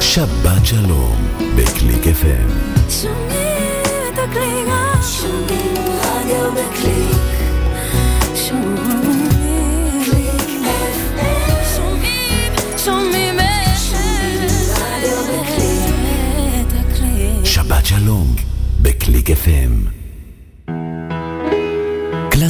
שבת שלום בקליק FM. שומעים את הקליק, שומעים רדיו בקליק. שבת שלום בקליק FM.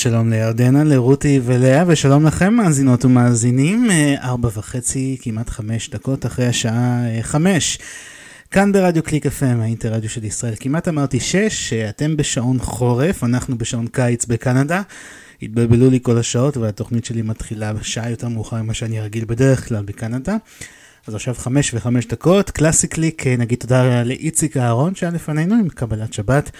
שלום לירדנה, לרותי ולאה, ושלום לכם מאזינות ומאזינים, אה, ארבע וחצי, כמעט חמש דקות אחרי השעה אה, חמש. כאן ברדיו קליק FM, האינטרדיו של ישראל. כמעט אמרתי שש, אתם בשעון חורף, אנחנו בשעון קיץ בקנדה. התבלבלו לי כל השעות והתוכנית שלי מתחילה בשעה יותר מאוחר ממה שאני רגיל בדרך כלל בקנדה. אז עכשיו חמש וחמש דקות, קלאסי קליק, אה, נגיד תודה לאיציק אהרון שהיה לפנינו עם קבלת שבת,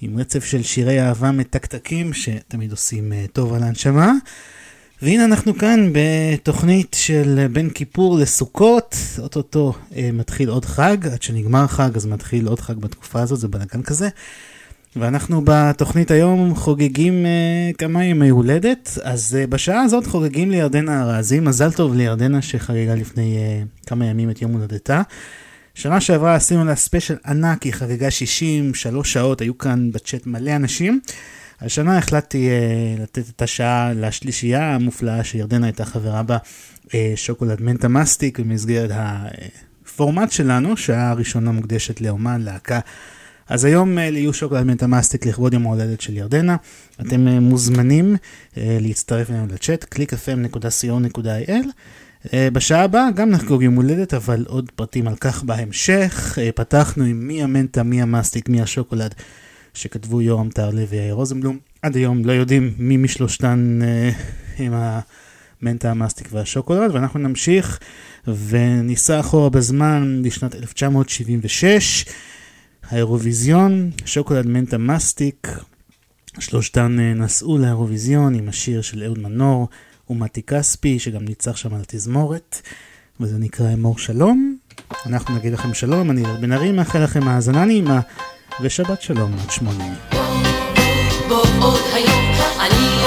עם רצף של שירי אהבה מתקתקים שתמיד עושים אה, טוב על ההנשמה. והנה אנחנו כאן בתוכנית של בין כיפור לסוכות, אוטוטו אה, מתחיל עוד חג, עד שנגמר חג אז מתחיל עוד חג בתקופה הזאת, זה בלאגן כזה. ואנחנו בתוכנית היום חוגגים אה, כמה ימי הולדת, אז אה, בשעה הזאת חוגגים לירדנה ארזי, מזל טוב לירדנה שחגגה לפני אה, כמה ימים את יום הולדתה. שנה שעברה עשינו לה ספיישל ענק, היא חגגה 60, שלוש שעות, היו כאן בצ'אט מלא אנשים. השנה החלטתי אה, לתת את השעה לשלישייה המופלאה שירדנה הייתה חברה בה, אה, שוקולד מנטה מסטיק, במסגרת הפורמט שלנו, שעה הראשונה מוקדשת לאומן, להקה. אז היום אה, יהיו שוקולד מנטה מסטיק לכבוד יום ההולדת של ירדנה. אתם אה, מוזמנים אה, להצטרף אלינו לצ'אט, www.clickfm.co.il. Uh, בשעה הבאה גם נחגוג יום הולדת, אבל עוד פרטים על כך בהמשך. Uh, פתחנו עם מי המנטה, מי המסטיק, מי השוקולד. שכתבו יורם טהרלב ויאיר רוזנבלום. עד היום לא יודעים מי משלושתן אה, עם המנטה, המאסטיק והשוקולד, ואנחנו נמשיך וניסע אחורה בזמן לשנת 1976. האירוויזיון, שוקולד מנטה מסטיק, שלושתן אה, נסעו לאירוויזיון עם השיר של אהוד מנור ומתי כספי, שגם ניצח שם על התזמורת, וזה נקרא אמור שלום. אנחנו נגיד לכם שלום, אני בן ארי, מאחל לכם האזנה נעימה. ושבת שלום עד שמונה. בוא עוד היום, אני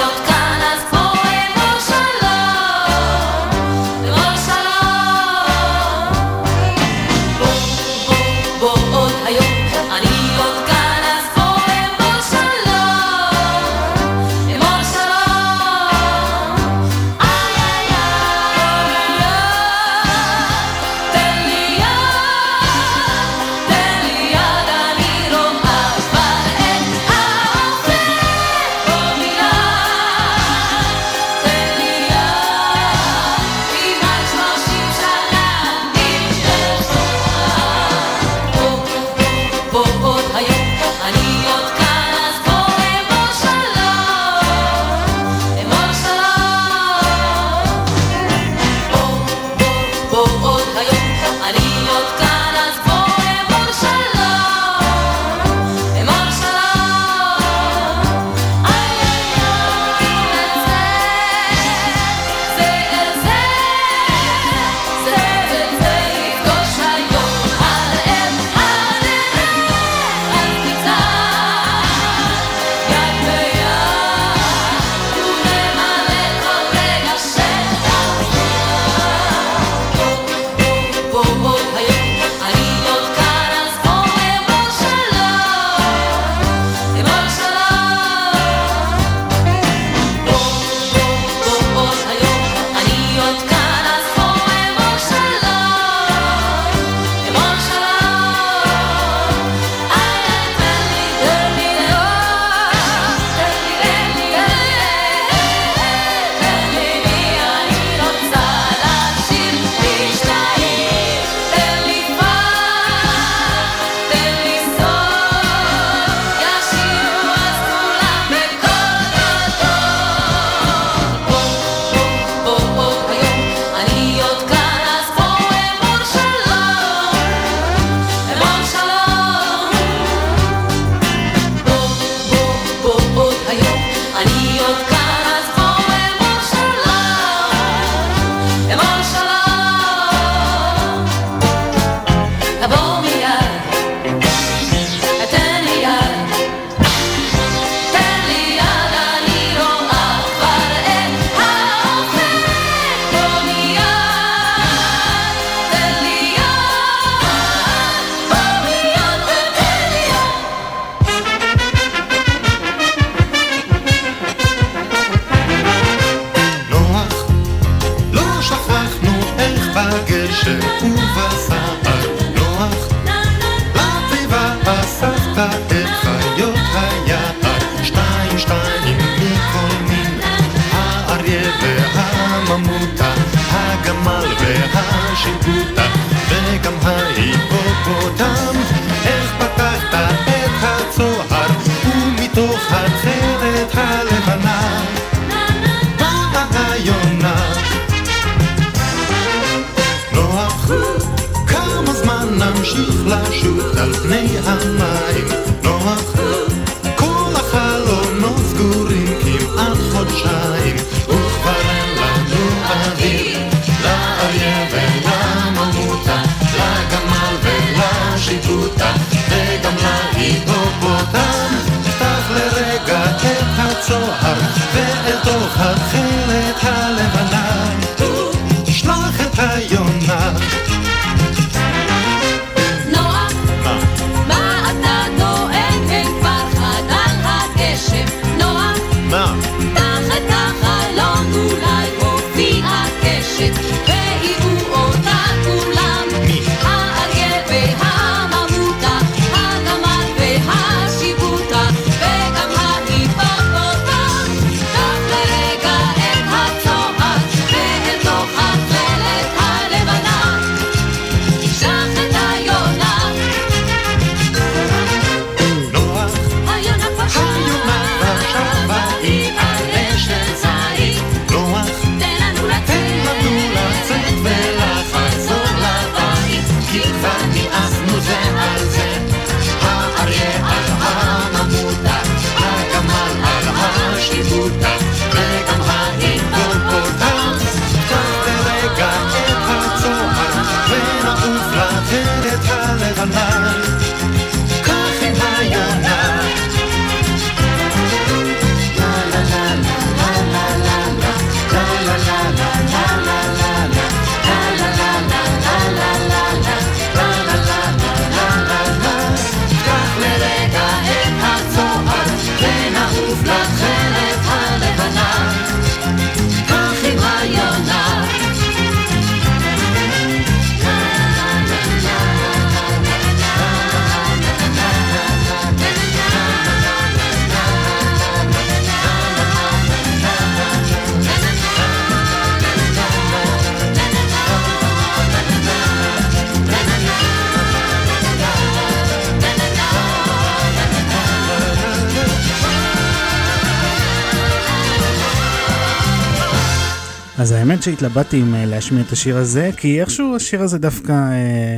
אז האמת שהתלבטתי אם אה, להשמיע את השיר הזה, כי איכשהו השיר הזה דווקא, אה,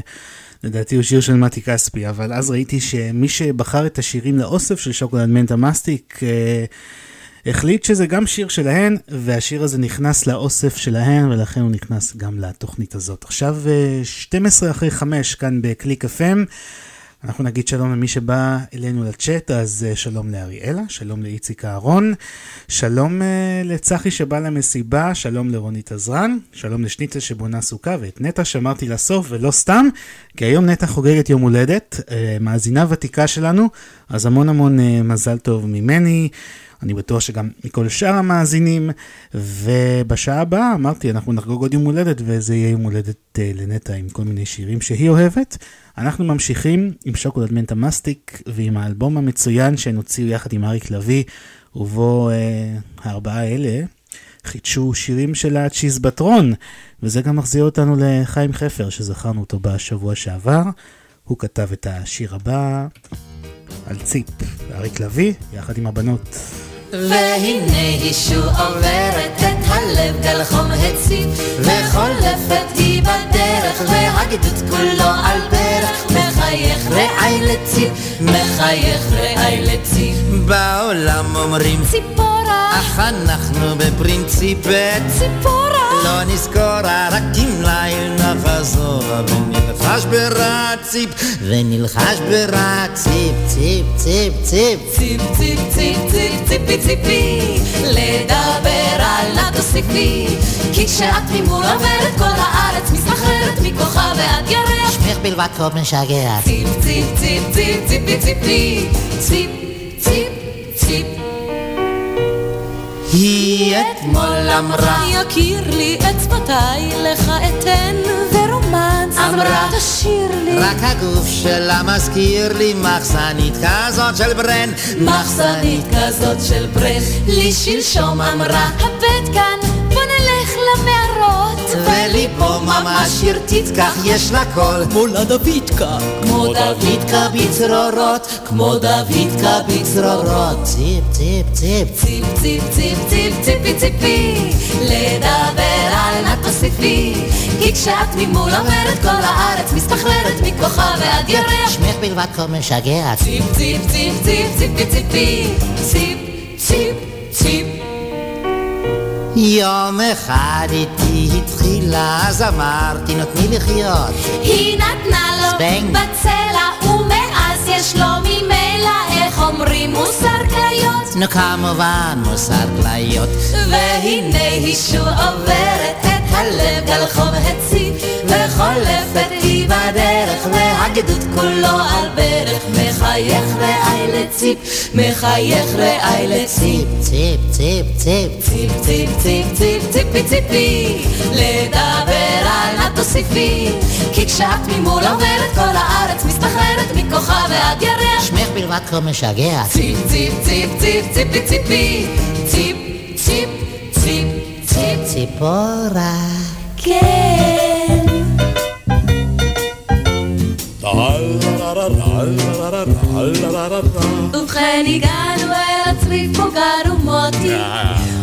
לדעתי הוא שיר של מתי כספי, אבל אז ראיתי שמי שבחר את השירים לאוסף של שוקולד מנטה מסטיק, אה, החליט שזה גם שיר שלהן, והשיר הזה נכנס לאוסף שלהן, ולכן הוא נכנס גם לתוכנית הזאת. עכשיו 12 אחרי 5 כאן בקליק FM. אנחנו נגיד שלום למי שבא אלינו לצ'אט, אז uh, שלום לאריאלה, שלום לאיציק אהרון, שלום uh, לצחי שבא למסיבה, שלום לרונית עזרן, שלום לשניצה שבונה סוכה ואת נטע שאמרתי לסוף ולא סתם, כי היום נטע חוגגת יום הולדת, uh, מאזינה ותיקה שלנו, אז המון המון מזל טוב ממני. אני בטוח שגם מכל שאר המאזינים, ובשעה הבאה אמרתי אנחנו נחגוג עוד יום הולדת וזה יהיה יום הולדת uh, לנטע עם כל מיני שירים שהיא אוהבת. אנחנו ממשיכים עם שוקולד מנטה מסטיק ועם האלבום המצוין שהן הוציאו יחד עם אריק לביא, ובו אה, הארבעה האלה חידשו שירים של הצ'יזבטרון, וזה גם מחזיר אותנו לחיים חפר שזכרנו אותו בשבוע שעבר. הוא כתב את השיר הבא על ציפ, אריק לביא, יחד עם הבנות. והנה היא שוב עוברת את הלב גל חום הציב וחולפת היא בדרך והגדוד כולו על פרח מחייך רעי לציב מחייך רעי לציב. בעולם אומרים ציפורה. אך אנחנו בפרינציפה. ציפורה. לא נזכורה, רק אם ליל נחזור. ונלחש ברציפ, ונלחש ברציפ, ציפ, ציפ, ציפ. ציפ, ציפ, ציפ, ציפ, ציפי, ציפי, לדבר על התוסיפי, כי כשאת ממול עוברת כל הארץ, מסתחררת מכוחה ועד ירח. שמיך בלבד חוב משגע. ציפ, ציפ, ציפ, ציפ, ציפי, ציפי, ציפ, ציפ, ציפ. היא אתמול אמרה יכיר לי אצבעותיי לך אתן. ורומנס אמרה, תשאיר לי. רק הגוף שלה מזכיר לי מחסנית כזאת של ברן. מחסנית כזאת של ברן. לי שלשום אמרה הבט כאן נלך למערות. וליפו ממש ירטית כך יש לה קול. כמו לדוידקה. כמו דוידקה בצרורות. כמו דוידקה בצרורות. ציפ ציפ ציפ. ציפ ציפ ציפ ציפ ציפי ציפי. לדבר על נא כי כשאת ממול אומרת כל הארץ מסתכלרת מכוחה ועד ירח. שמך בלבד כה משגעת. ציפ ציפ ציפ ציפ ציפי ציפי. ציפ ציפ ציפ יום אחד איתי התחילה אז אמרתי נותני לחיות. היא נתנה לו זבנג. בצלע ומאז יש לו ממילא איך אומרים מוסר כליות. נו כמובן מוסר כליות. והנה היא שוב עוברת הלב גל חום הציב וחולפת היא בדרך והגדוד כולו על ברך. מחייך רעי לציפ מחייך רעי לציפ ציפ ציפ ציפ. ציפ ציפ ציפ ציפ ציפי ציפי. לדבר על נא תוסיפי. כי כשאת ממול עוברת כל הארץ מסתחררת מכוחה ועד ירח. שמך בלבד כה משגע. ציפ ציפ ציפ ציפ ציפי ציפי ציפ ציפ ציפ ציפ ציפורה כן. ובכן הגענו אל הצריף מוגר ומוטי.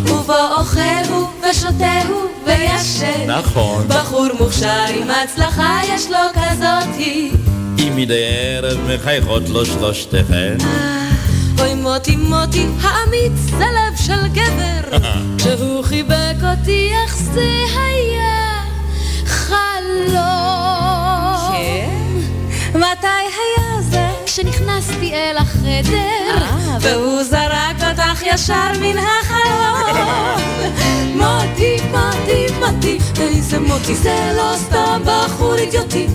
ובו אוכל הוא ושותה הוא וישן. נכון. בחור מוכשר עם הצלחה יש לו כזאתי. אם מדי ערב מחייכות לו שלושתכן. אוי מוטי מוטי האמיץ זה לב של גבר. כשהוא חיבק אותי איך זה היה? חלום. מתי היה כשנכנסתי אל החדר והוא זרק אותך ישר מן החלום מוטי מוטי מוטי איזה מוטי זה לא סתם בחור אידיוטי.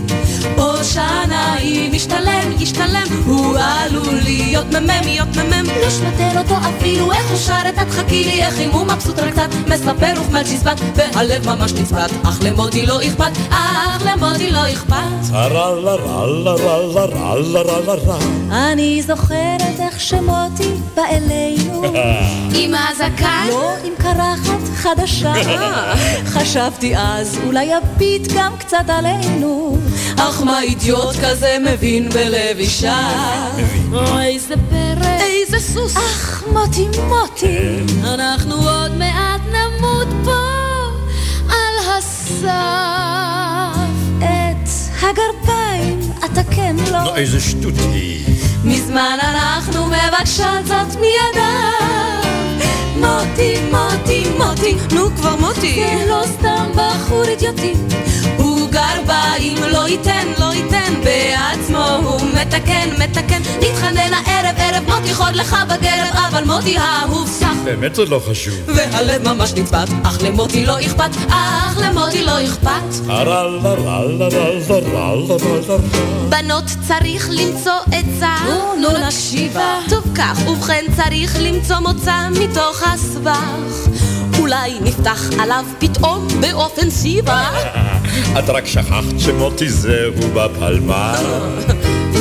או שנאי משתלם ישתלם הוא עלול להיות מ"מ להיות מ"מ לא שנתן אותו אפילו איך הוא שר את התחכי לי איך אם הוא מבסוט רק קצת מספר וכמל צ'יזבט והלב ממש נצבט. אך למוטי לא אכפת אך למוטי לא אכפת דבר. אני זוכרת איך שמוטי בא אלינו, עם הזקן? לא, עם קרחת חדשה. חשבתי אז, אולי יביט גם קצת עלינו, אך מה אידיוט כזה מבין בלב אישה? איזה פרק, איזה סוס, אך מוטי מוטי, כן. אנחנו עוד מעט נמות פה על הסף. את הגרביים נו, איזה שטות היא. מזמן אנחנו מבקשות זאת מידיו. מוטי, מוטי, מוטי, נו כבר מוטי. זה לא סתם בחור אידיוטי. הוא גר בה אם לא ייתן, לא ייתן בעצמו, הוא מתקן, מתקן. נתחנן הערב, ערב מוטי חוד לך בגרב, אבל מוטי האהוב סך. באמת זה לא חשוב. והלב ממש נצבט, אך למוטי לא אכפת, אך למוטי לא אכפת. בנות צריך למצוא עצה. נו, נו, נקשיבה. טוב כך, ובכן צריך למצוא מוצא מתוך הסבך. אולי נפתח עליו פתאום באופן סיבה. את רק שכחת שמוטי זהו בפלמ"ח.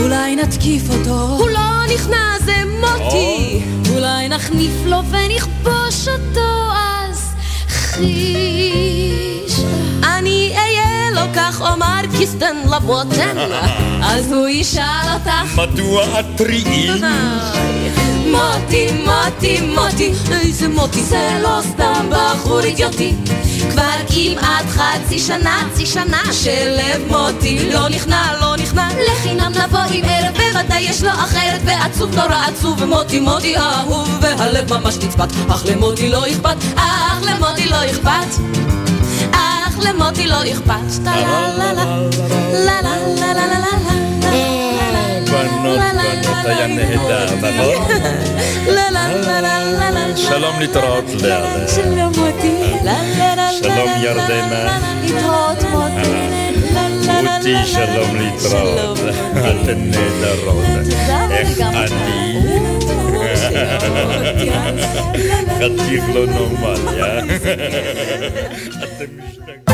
אולי נתקיף אותו. הוא לא נכנע, זה מוטי. אולי נחניף לו ונכבוש אותו, אז חיש. אני אהיה לו כך אומר קיסטן לבוטן. אז הוא ישאל אותך. מדוע את טריים? מוטי, מוטי, מוטי, איזה מוטי, זה לא סתם בחור אידיוטי. כבר כמעט חצי שנה, חצי שנה, שלב מוטי לא נכנע, לא נכנע. לחינם לבוא עם ערב, בוודאי יש לו אחרת, ועצוב נורא עצוב, ומוטי מוטי אהוב, והלב ממש נצפת, אך למוטי לא אכפת, אך למוטי לא אכפת. אך למוטי לא אכפת. טה לה לה לה לה לה לה לה לה לה בנות, בנות, היה נהדר, נכון? שלום להתראות, לאה. שלום מוטי. שלום ירדנה. להתראות מוטי. רותי, שלום להתראות. אתן נהדרות. איך אני? חתיך לא נורמלי, אה? אתם משתגעים.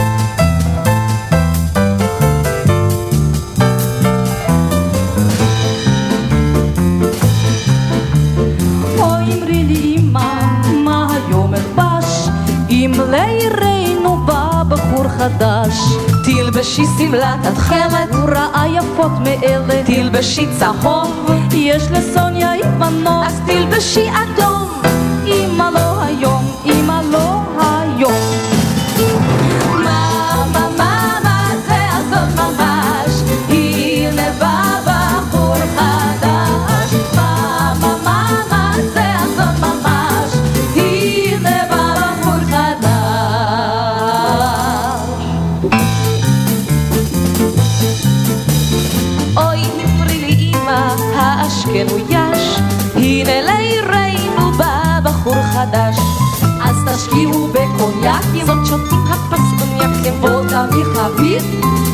חדש. תלבשי שמלת התכלת, הוא ראה יפות מאלה. תלבשי צהוב, יש לסוניה אימנו אז תלבשי אדום אמא לא היום, אמא לא היום שותים הפסקון יקים ווד אביך אביב,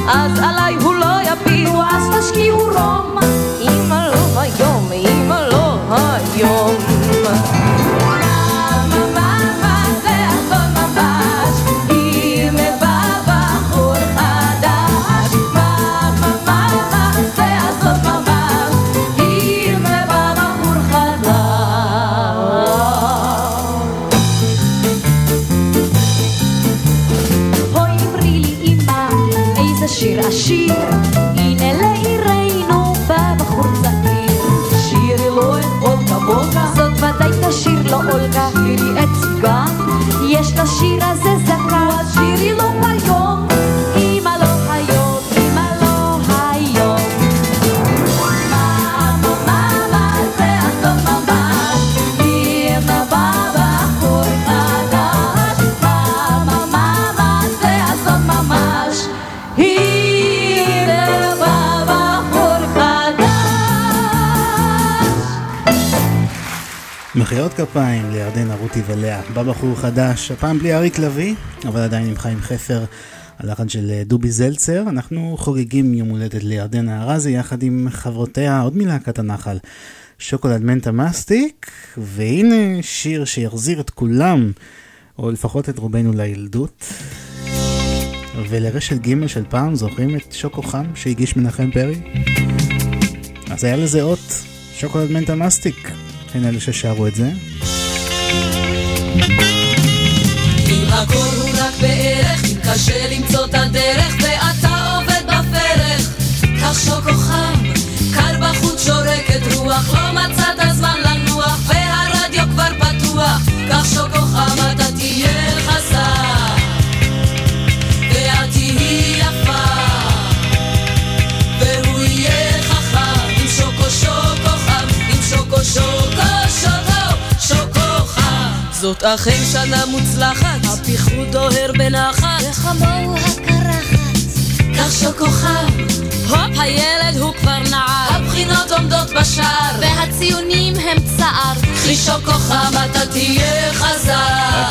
אז עליי הוא לא יביט, אז תשקיעו רום. לא אולגה היא אצגה, יש לה שיר מחיאות כפיים לירדנה, רותי ולאה. בא בחור חדש, הפעם בלי אריק לביא, אבל עדיין עם חיים חפר, הלחן של אה, דובי זלצר. אנחנו חוגגים יום הולדת לירדנה ארזי יחד עם חברותיה, עוד מלהקת הנחל, שוקולד מנטה מסטיק, והנה שיר שיחזיר את כולם, או לפחות את רובנו לילדות. ולרשת ג' של פעם, זוכרים את שוקו חם שהגיש מנחם פרי? אז היה לזה אות, שוקולד מנטה מסטיק. הן אלה ששרו את זה. אם הכל הוא רק בפרך, שוקו חם, קר בחוץ שורקת רוח, לא מצאת זמן לנוח והרדיו כבר פתוח, קח שוקו זאת אכן שנה מוצלחת, הפיחות דוהר בנחת, וכמוהו הקרחת. כך שכוכב, הופ הילד הוא כבר נער, הבחינות עומדות בשער, והציונים הם צער. קחי שוקוכם אתה תהיה חזק,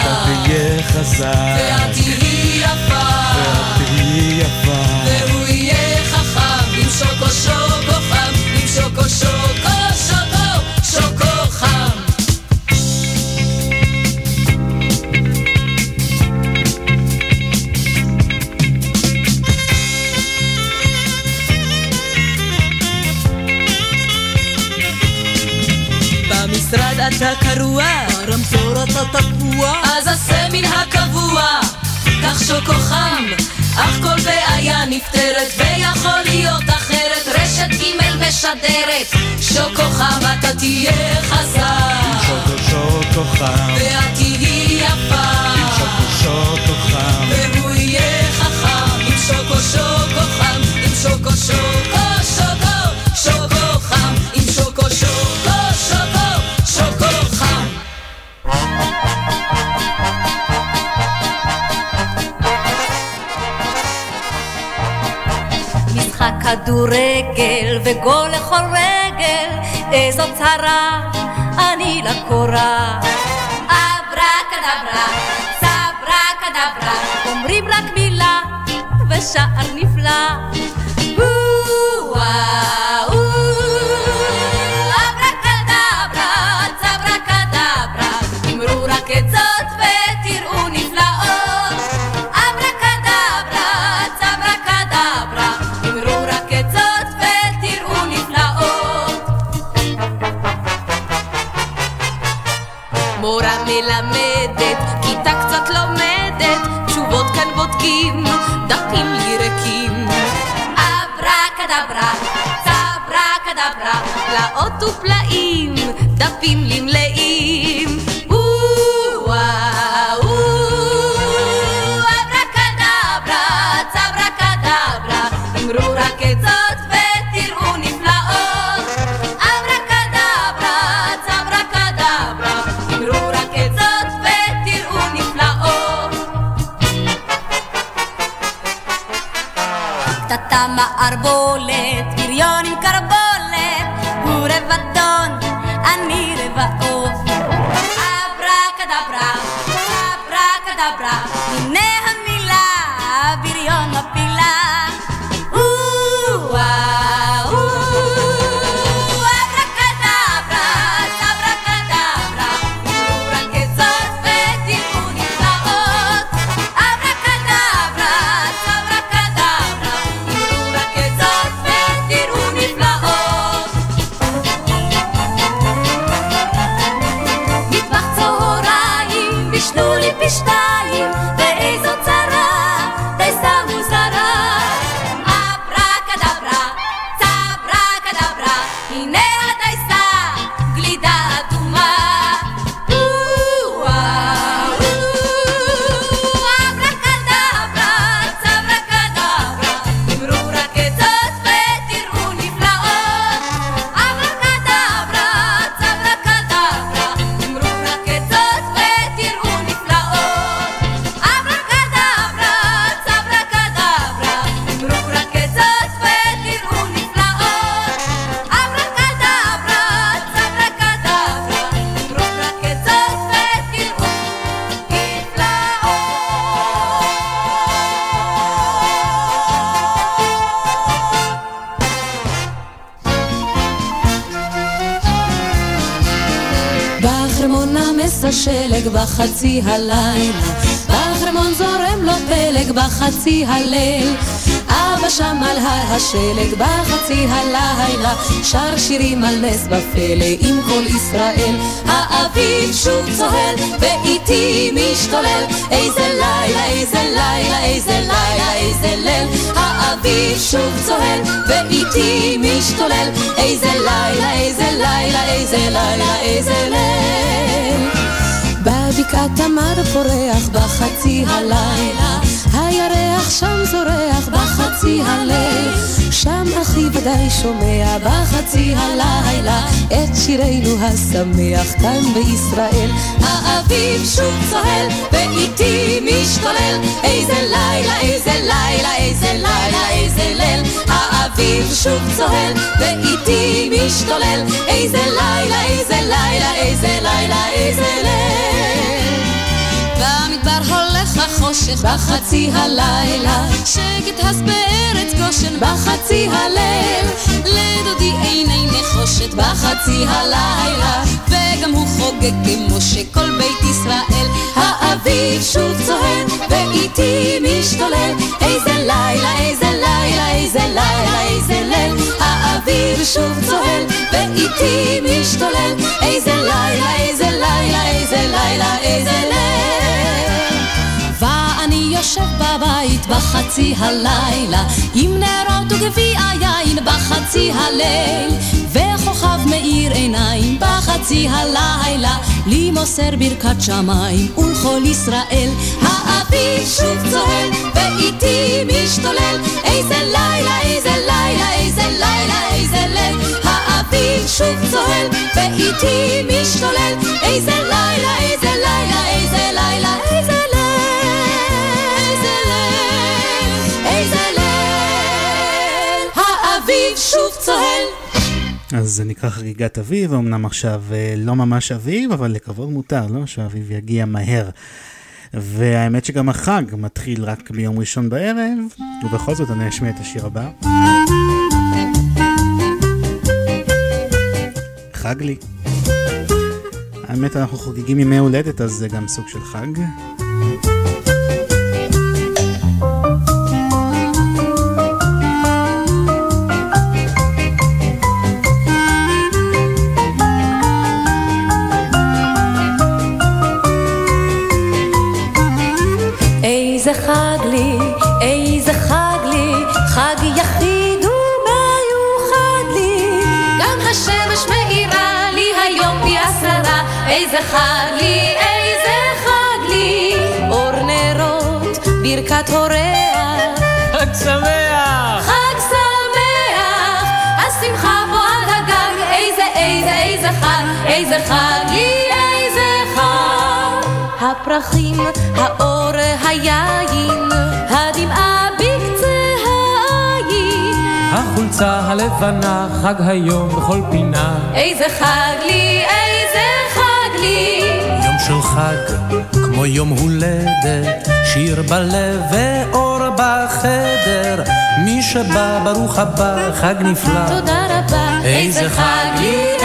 אתה תהיה חזק, ואת תהיי יפה, ואת תהיי יפה. והוא יהיה חכם, עם שוקו שוקו חם, עם שוקו שוקו במשרד אתה קרוע, ברמזור אתה תקוע, אז עשה מן הקבוע, קח שוקו חם, אך כל בעיה נפתרת, ויכול להיות אחרת, רשת ג' משדרת, שוקו חם אתה תהיה חזק, שוקו שוקו חם, ואת תהיי יפה, שוקו שוקו חם. והוא יהיה חכם, עם שוקו שוקו חם, עם שוקו שוקו שוקו כדורגל וגול לכל רגל, איזו צרה אני לקורה. אברה כדברה, צברה כדברה, אומרים רק מילה ושער נפלא. פלאות ופלאים, דפים לי מלאים. או-אה, או, אברה כדברה, צברה כדברה, אמרו רק את זאת ותראו נפלאות. צברה כדברה, אמרו רק את זאת ותראו נפלאות. קטטה מערבולת, בחצי הלילה, בחרמון זורם לו פלג בחצי הליל. אבא שם על הר השלג בחצי הלילה, שר שירים על נס בפלא עם כל ישראל. האביב שוב צוהל ואיתי משתולל, איזה לילה, איזה לילה, איזה לילה, איזה ליל. האביב שוב צוהל ואיתי משתולל, איזה לילה, איזה לילה, איזה לילה, איזה ליל. בבקעת תמר פורח בחצי הלילה, הירח שם זורח בחצי הליל, שם אחי ודאי שומע בחצי הלילה את שירנו השמח כאן בישראל. האביב שוב צוהל ואיתי משתולל, איזה לילה, איזה לילה, איזה לילה, איזה ליל. האביב שוב צוהל ואיתי משתולל, איזה לילה, איזה לילה, איזה לילה, איזה ליל. במדבר הולך החושך בחצי הלילה, שקט הס בארץ גושן בחצי הליל, לדודי עיני נחושת בחצי הלילה, וגם הוא חוגג כמו שכל בית ישראל, האביב שוב צוהל ואיתי משתולל, איזה לילה, איזה לילה, איזה לילה, איזה ליל, האביב שוב צוהל ואיתי משתולל, איזה לילה, איזה לילה, איזה לילה, איזה ליל. יושב בבית בחצי הלילה, עם נרות וגביע יין בחצי הליל, וכוכב מאיר עיניים בחצי הלילה, לי מוסר ברכת שמיים ולכל ישראל. האביב שוב צוהל ואיתי משתולל, איזה לילה, איזה לילה, איזה לילה, איזה ליל. האביב שוב צוהל ואיתי משתולל, איזה לילה, איזה לילה, אז זה נקרא חגיגת אביב, אמנם עכשיו אה, לא ממש אביב, אבל לקוות מותר, לא? שהאביב יגיע מהר. והאמת שגם החג מתחיל רק ביום ראשון בערב, ובכל זאת אני אשמיע את השיר הבא. חג לי. האמת אנחנו חוגגים ימי הולדת, אז זה גם סוג של חג. ברכת הוריה, חג שמח! חג שמח, השמחה פה על הגג, איזה איזה איזה חג, איזה חג איזה חג. הפרחים, האור, היין, הדמעה בקצה העין. החולצה הלבנה חג היום בכל פינה. איזה חג לי, איזה חג לי. יום של חג, כמו יום הולדת, שיר בלב ואור בחדר. מי שבא, ברוך הבא, חג נפלא. תודה רבה, איזה חג לי,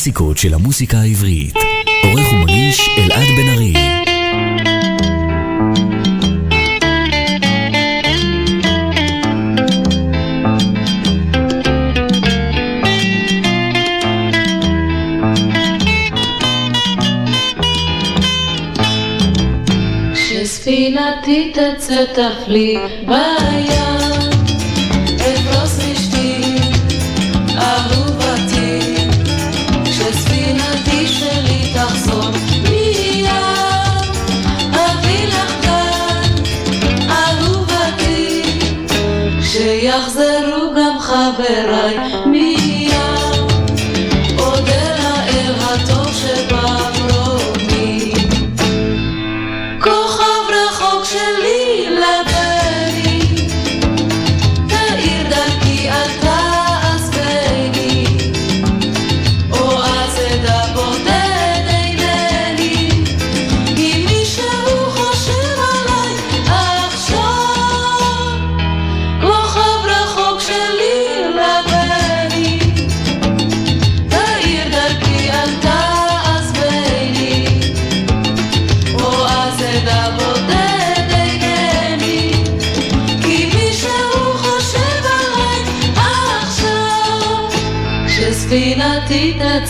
הקלאסיקות של המוסיקה העברית. עורך ומגיש אלעד בן ארי. כשספינתי תצא תחליט בים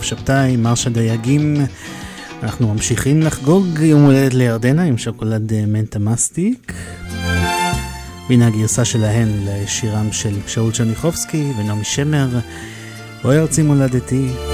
יעקב שבתאי, מרשה דייגים. אנחנו ממשיכים לחגוג יום הולדת לירדנה עם שוקולד אה, מנטה מסטיק. והנה הגרסה שלהן לשירם של שאול צ'רניחובסקי ונעמי שמר, אוי ארצי מולדתי.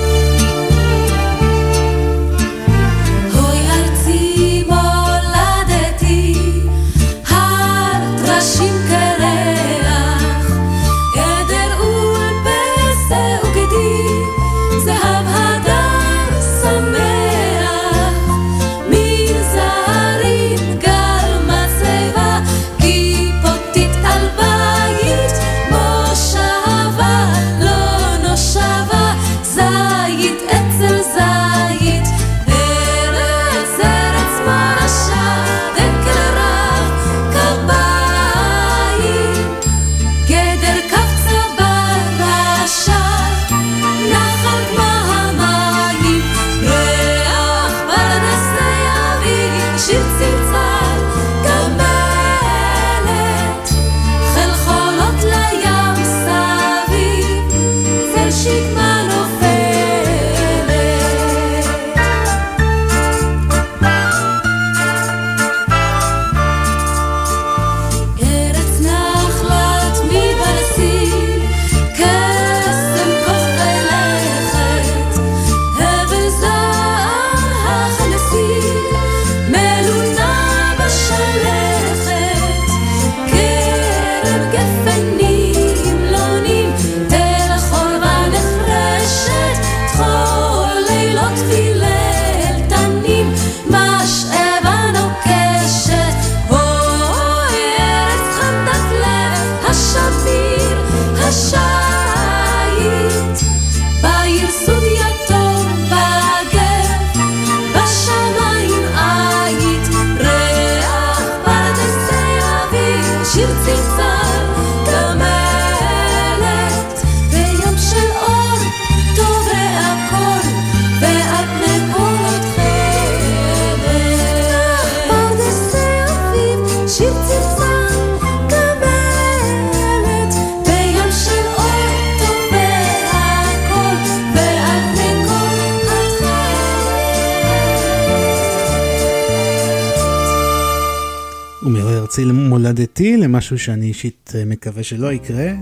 למשהו שאני אישית אה, מקווה שלא יקרה,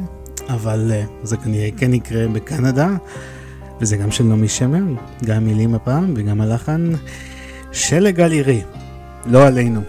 אבל אה, זה כנראה כן יקרה בקנדה, וזה גם של נעמי שמר, גם מילים הפעם וגם הלחן. שלג על עירי, לא עלינו.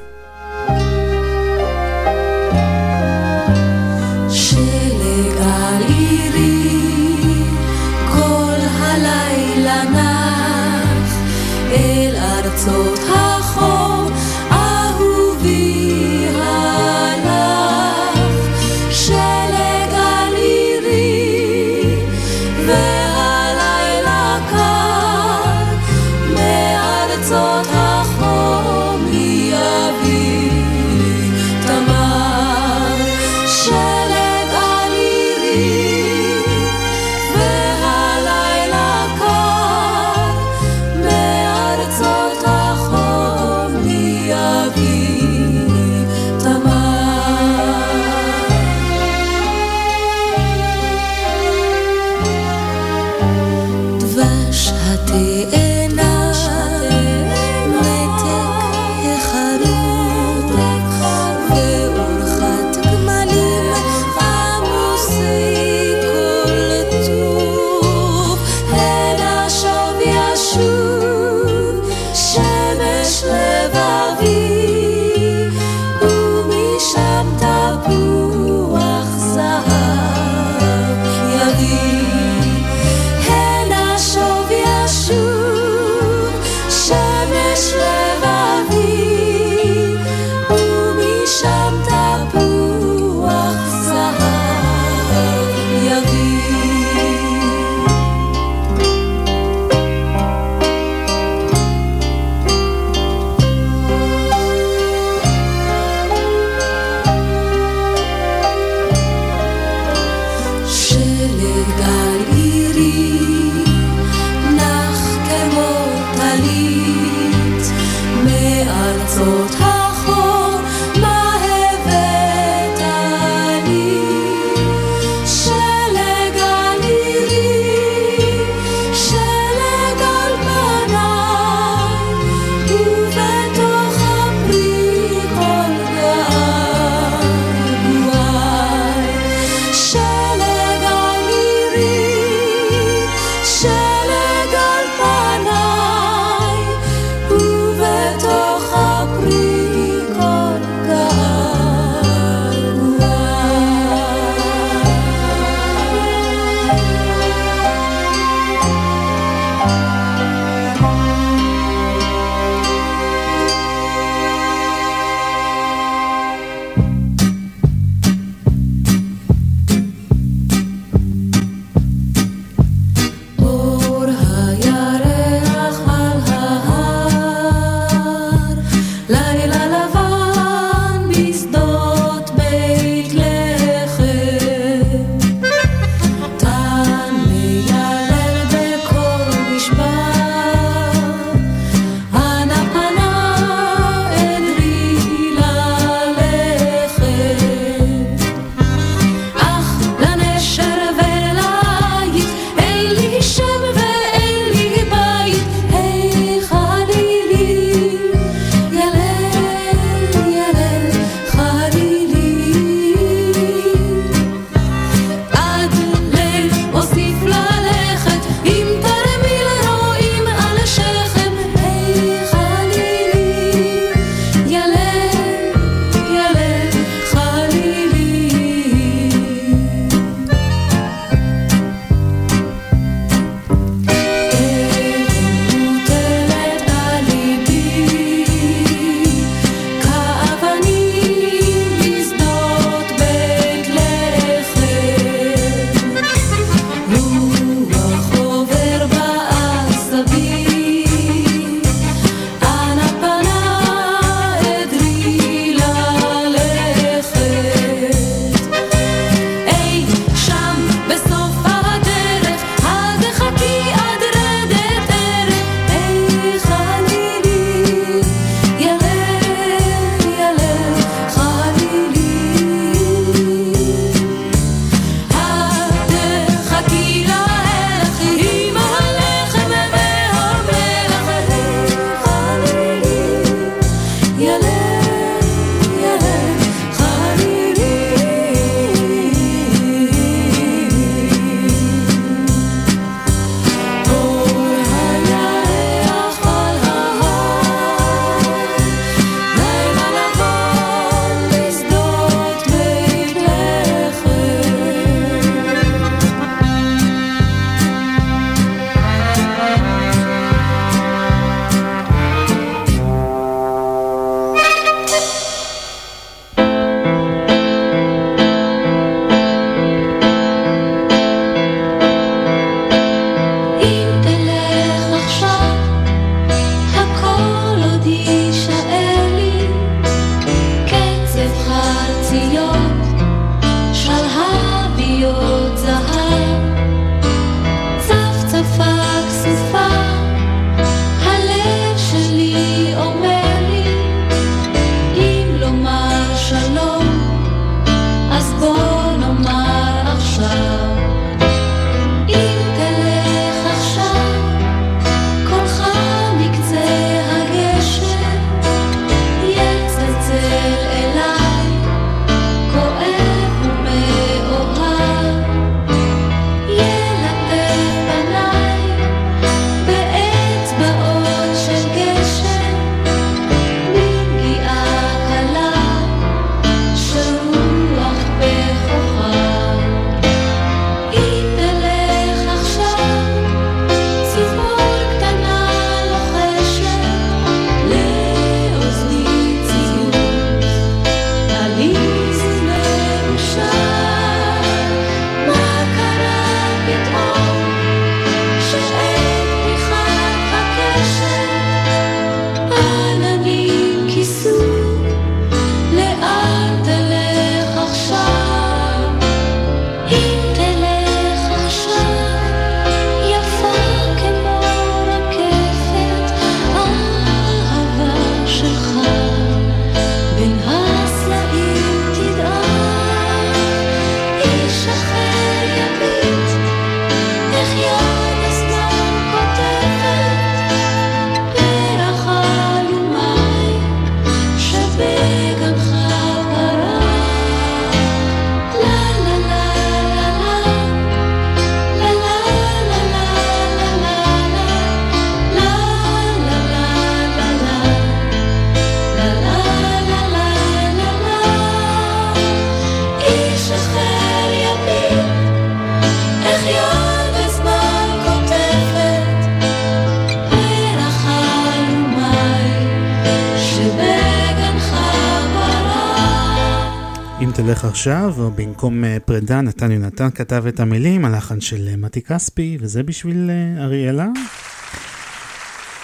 עכשיו, או במקום אה, פרידה, נתן יונתן כתב את המילים, הלחן של אה, מתי כספי, וזה בשביל אה, אריאלה.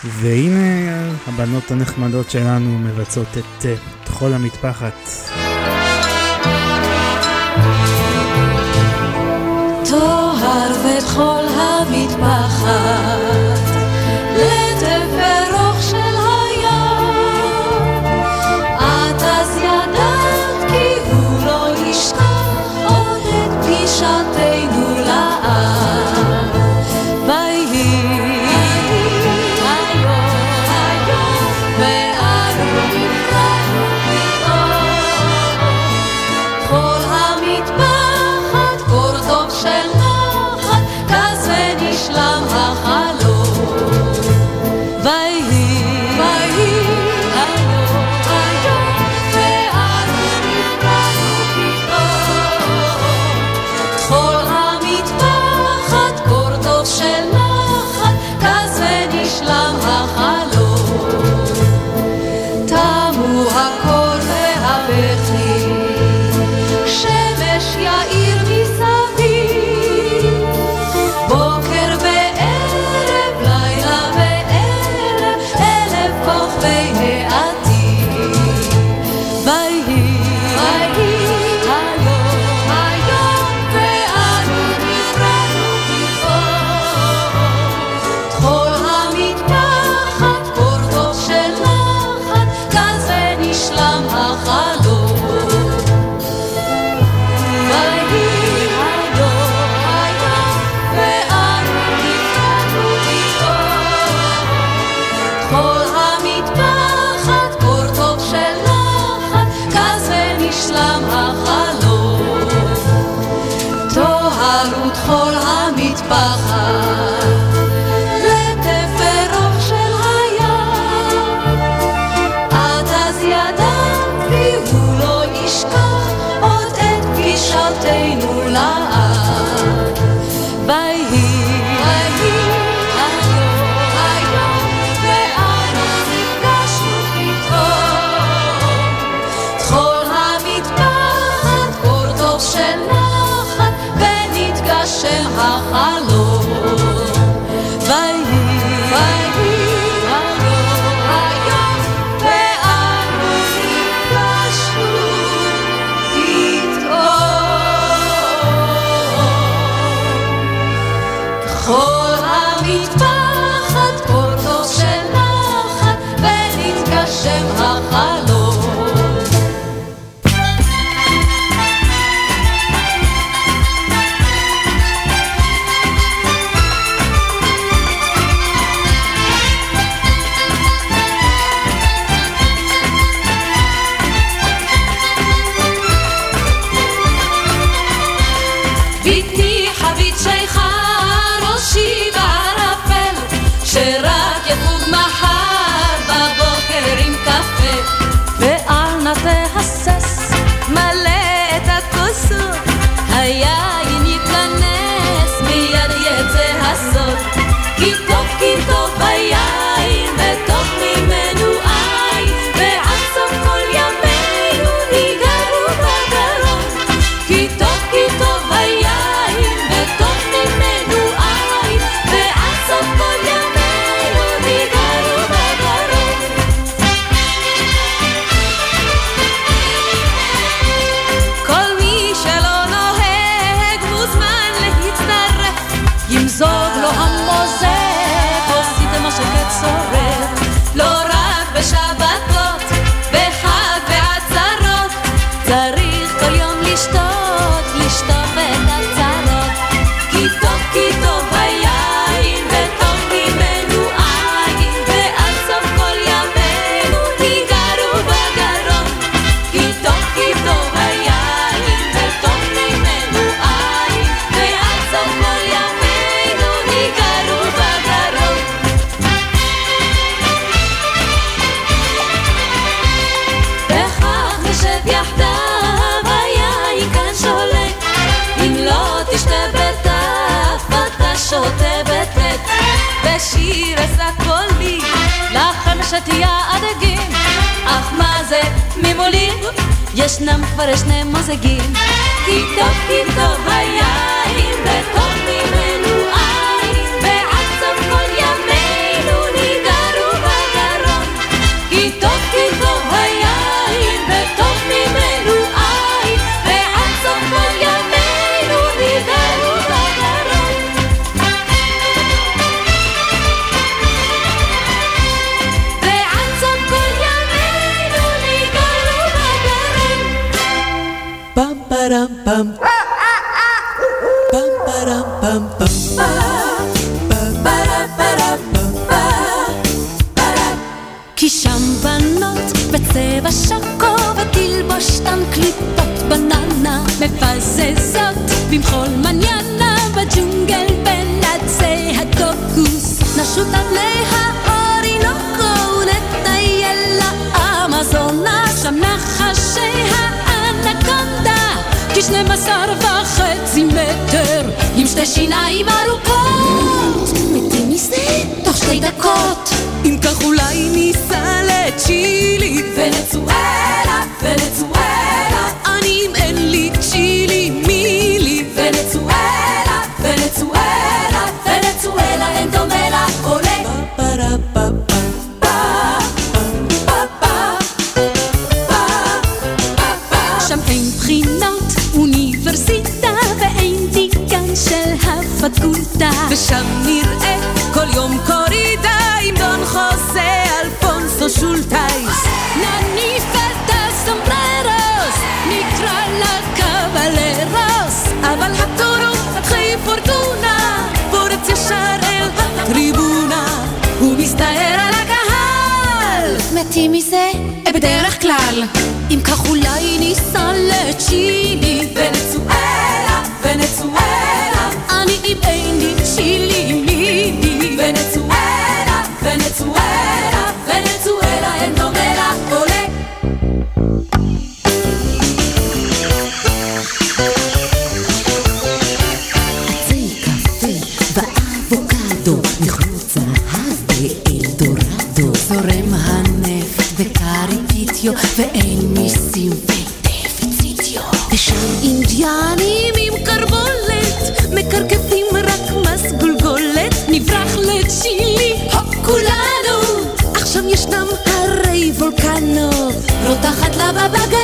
והנה הבנות הנחמדות שלנו מבצעות את כל המטפחת. שתייה עד אך מה זה ממולי? ישנם כבר שני מוזגים. כי טוב, כי טוב היין בתור עושה זאת במחול מניאנה בג'ונגל בין עצי הקוקוס. נשוט על פני האורינוקו ונטייל לאמזונה שם נחשי האנקונדה כשנים עשר וחצי מטר עם שתי שיניים ארוכות. מתים מזה תוך שתי דקות. אם כך אולי ניסע לצ'ילי. ונצואלה ונצואלה. יצאתי מזה? אה, בדרך כלל. אם כך אולי ניסע לצ'ילי ונ... פיציו, ואין מיסים ודפיציטיו. ושם אינדיאנים עם קרבולת, מקרקפים רק מס גולגולת, נברח לצ'ילי, הופ כולנו! עכשיו ישנם הרי וולקנו, רותחת לבה בגן.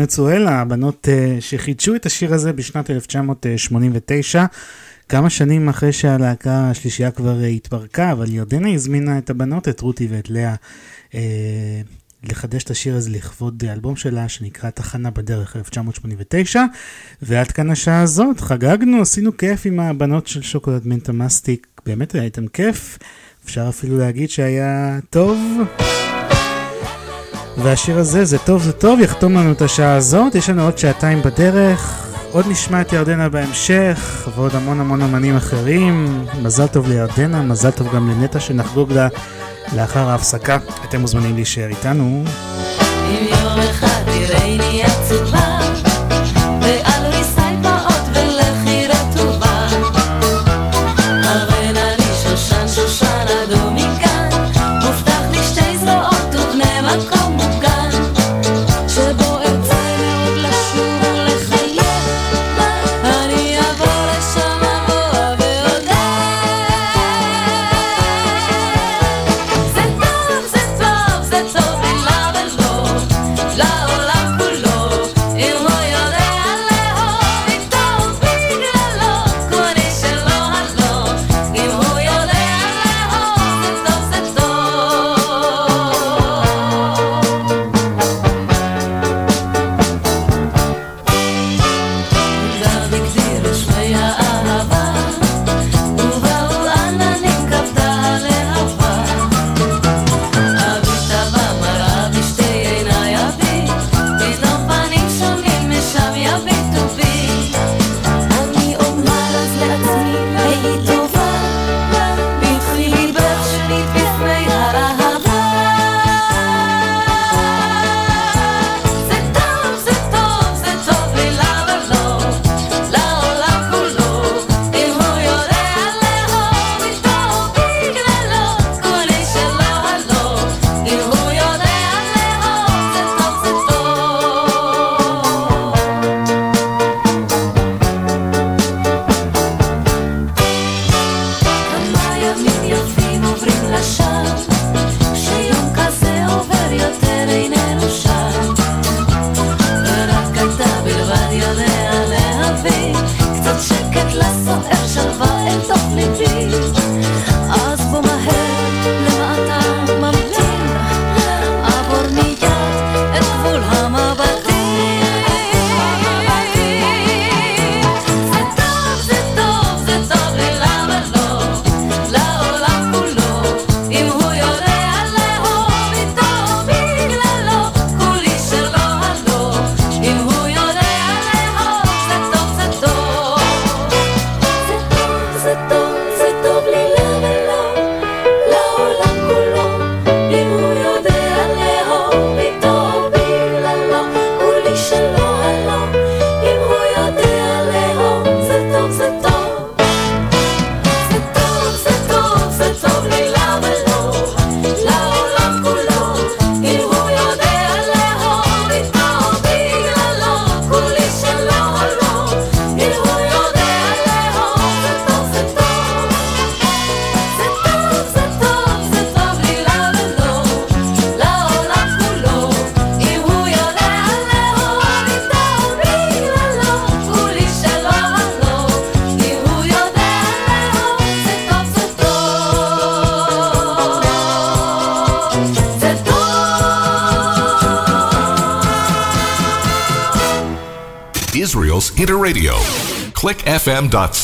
ונצואלה, הבנות אה, שחידשו את השיר הזה בשנת 1989, כמה שנים אחרי שהלהקה השלישייה כבר אה, התפרקה, אבל ירדנה הזמינה את הבנות, את רותי ואת לאה, אה, לחדש את השיר הזה לכבוד אלבום שלה שנקרא תחנה בדרך 1989 ועד כאן השעה הזאת חגגנו עשינו כיף עם הבנות של שוקולד מנטה מסטיק. באמת היה איתם כיף. אפשר אפילו להגיד שהיה טוב. והשיר הזה, זה טוב זה טוב, יחתום לנו את השעה הזאת, יש לנו עוד שעתיים בדרך, עוד נשמע את ירדנה בהמשך, ועוד המון המון אמנים אחרים. מזל טוב לירדנה, מזל טוב גם לנטע שנחגוג לה לאחר ההפסקה. אתם מוזמנים להישאר איתנו.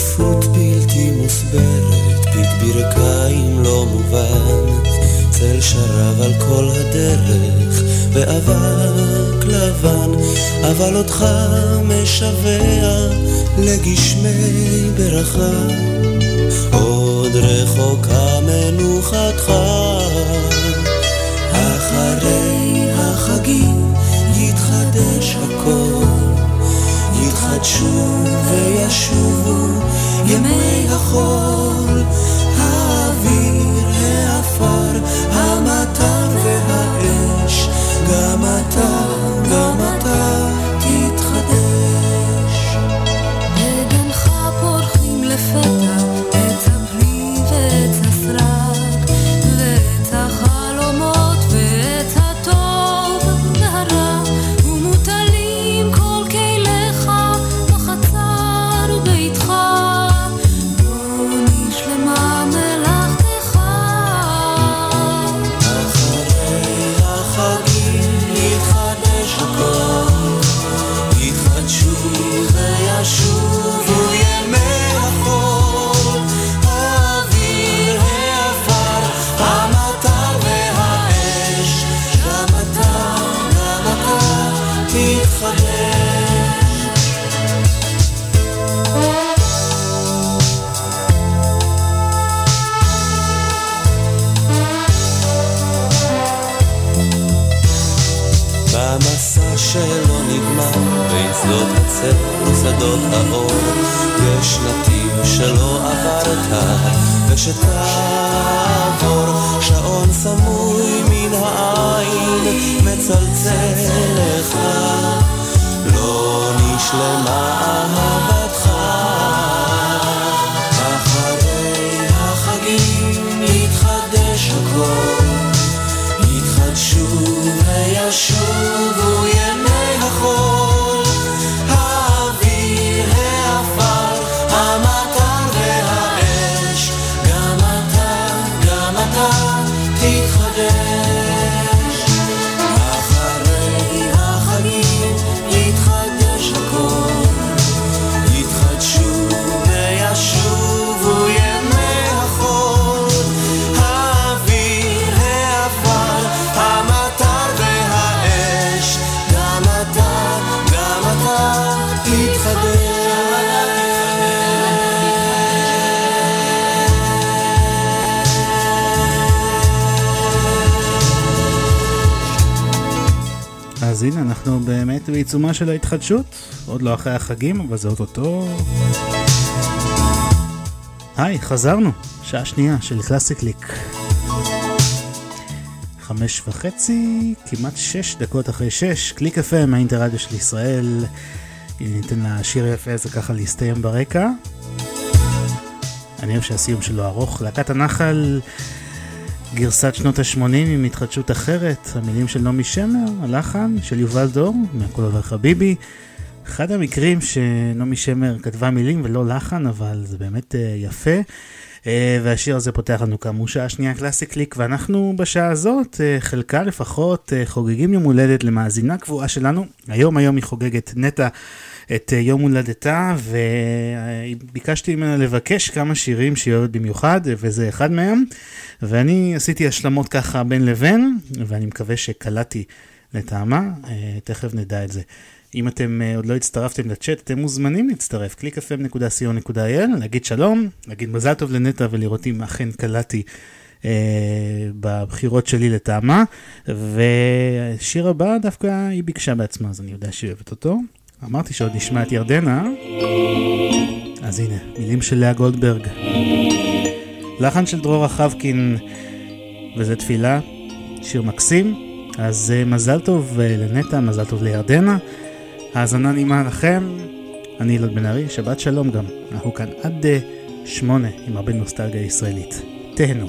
עייפות בלתי מוסברת, פיק ברכיים לא מובן, צל שרב על כל הדרך, ואבק לבן, אבל אותך משווע לגשמי ברכה, עוד רחוקה מנוחתך. אחרי החגים יתחדש יתחדשו וישובו ימי החול, הצל ושדות האור, יש נתיב שלא עברת, ושתעבור, שעון סמוי מן העין, מצלצל לך, לא נשלמה בעיצומה של ההתחדשות. עוד לא אחרי החגים, אבל זה אוטוטו. היי, חזרנו. שעה שנייה של קלאסי קליק. חמש וחצי, כמעט שש דקות אחרי שש, קליק FM, האינטרדיו של ישראל. הנה ניתן לשיר היפה הזה ככה להסתיים ברקע. אני אוהב שהסיום שלו ארוך. להקת הנחל, גרסת שנות ה-80 עם התחדשות אחרת, המילים של נעמי שמר, הלחן של יובל דור, מהכל עובר חביבי. אחד המקרים שנעמי שמר כתבה מילים ולא לחן, אבל זה באמת אה, יפה. אה, והשיר הזה פותח לנו כאמור שעה שנייה קלאסי קליק, ואנחנו בשעה הזאת, אה, חלקה לפחות, אה, חוגגים יום הולדת למאזינה קבועה שלנו. היום היום היא חוגגת נטע את אה, יום הולדתה, וביקשתי ממנה לבקש כמה שירים שהיא אוהבת במיוחד, וזה אחד מהם. ואני עשיתי השלמות ככה בין לבין, ואני מקווה שקלעתי לטעמה, אה, תכף נדע את זה. אם אתם uh, עוד לא הצטרפתם לצ'אט, אתם מוזמנים להצטרף, www.clickfm.co.il, להגיד שלום, להגיד מזל טוב לנטע ולראות אם אכן קלעתי uh, בבחירות שלי לטעמה. והשיר הבא דווקא היא ביקשה בעצמה, אז אני יודע שהיא אוהבת אותו. אמרתי שעוד נשמע את ירדנה, אז הנה, מילים של לאה גולדברג. לחן של דרור רחבקין, וזה תפילה, שיר מקסים. אז uh, מזל טוב uh, לנטע, מזל טוב לירדנה. האזנה נעימה לכם. אני ילד בן ארי, שבת שלום גם. אנחנו כאן עד uh, שמונה עם הרבה נוסטלגיה ישראלית. תהנו.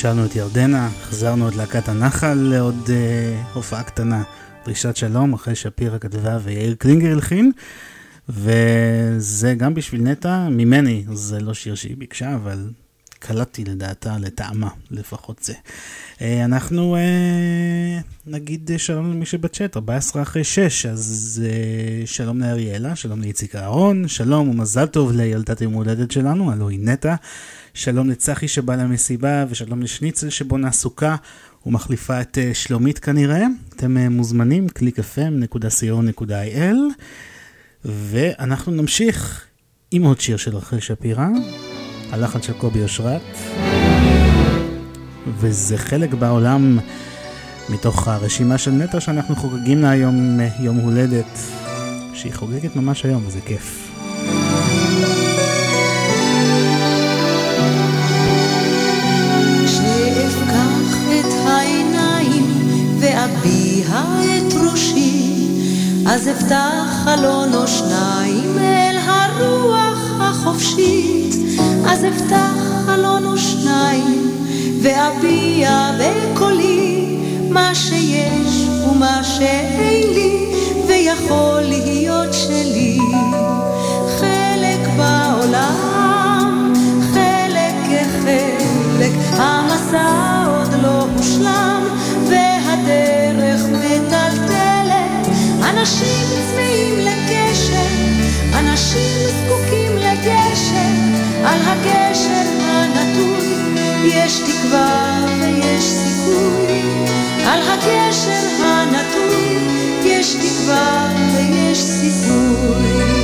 השארנו את ירדנה, החזרנו את להקת הנחל לעוד אה, הופעה קטנה. דרישת שלום, אחרי שפירא כתבה ויאיר קלינגר הלחין. וזה גם בשביל נטע, ממני, זה לא שיר שהיא ביקשה, אבל קלטתי לדעתה, לטעמה, לפחות זה. אה, אנחנו אה, נגיד שלום למי שבצ'אט, 14 אחרי 6, אז אה, שלום לאריאלה, שלום לאיציק אהרון, שלום ומזל טוב לילדת יום הולדת שלנו, הלוא היא נטע. שלום לצחי שבא למסיבה, ושלום לשניצל שבונה סוכה ומחליפה את אה, שלומית כנראה. אתם אה, מוזמנים, www.clickfm.co.il ואנחנו נמשיך עם עוד שיר של רחל שפירא, הלחן של קובי אושרת, וזה חלק בעולם מתוך הרשימה של נטע שאנחנו חוגגים לה היום יום הולדת, שהיא חוגגת ממש היום, וזה כיף. ואביע את ראשי, אז אפתח חלון או שניים אל הרוח החופשית, אז אפתח חלון או שניים ואביע בקולי מה שיש ומה שאין לי ויכול להיות שלי. חלק בעולם, חלק כחלק, המסע עוד לא מושלם והדרך מטלטלת. אנשים צמאים לקשר, אנשים זקוקים על הגשר הנטוי יש תקווה ויש סיכוי. על הגשר הנטוי יש תקווה ויש סיכוי.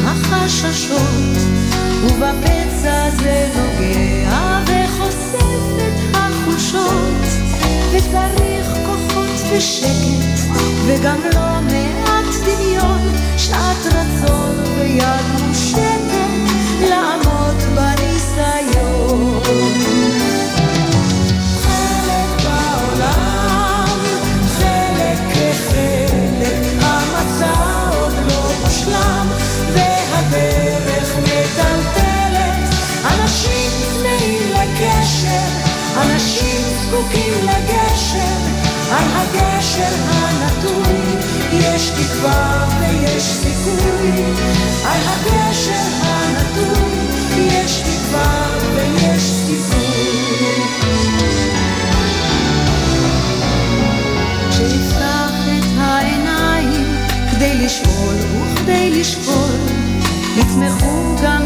זה החששות, ובפצע זה נוגע וחושף את החולשות, וצריך כוחות ושקט, וגם לא מעט דמיון, שעת רצון ויד מושטת, הגשר הנטוי יש תקווה ויש סיכוי. על הגשר הנטוי יש תקווה ויש סיכוי. את כדי לשאול וכדי לשקול, יצמחו גם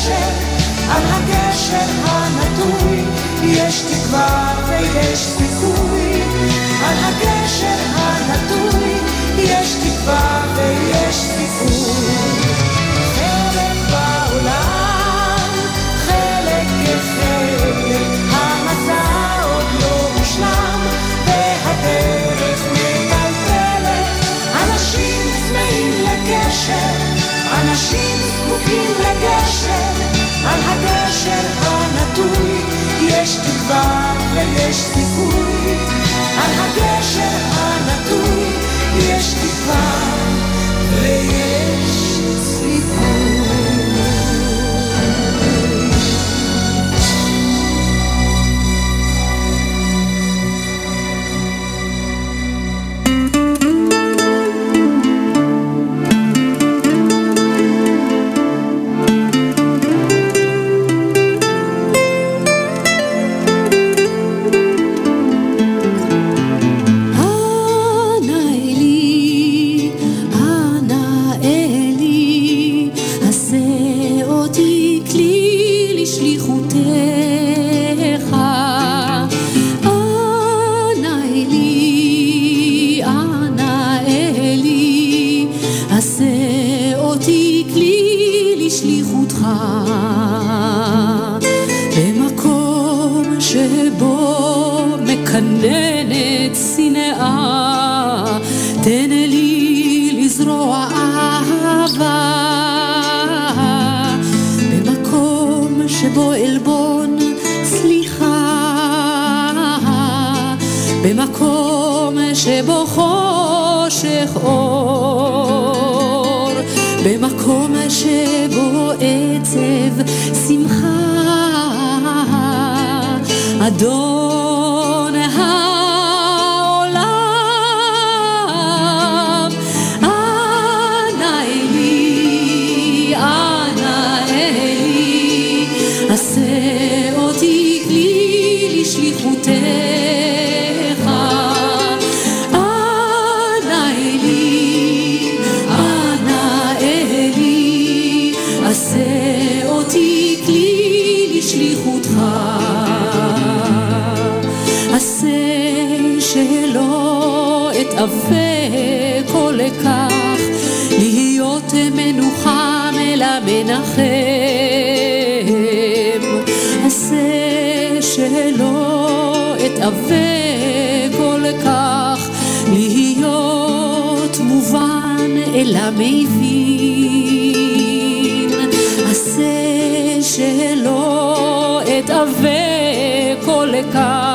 הגשר, על הגשר הנטוי, יש תקווה ויש סיכוי, על הגשר הקשר הנטוי, יש תקווה ויש סיכוי. על הדרך שמחה. הדור מנחם, עשה שלא אתאבק כל כך להיות מובן אלא מבין. עשה שלא אתאבק כל כך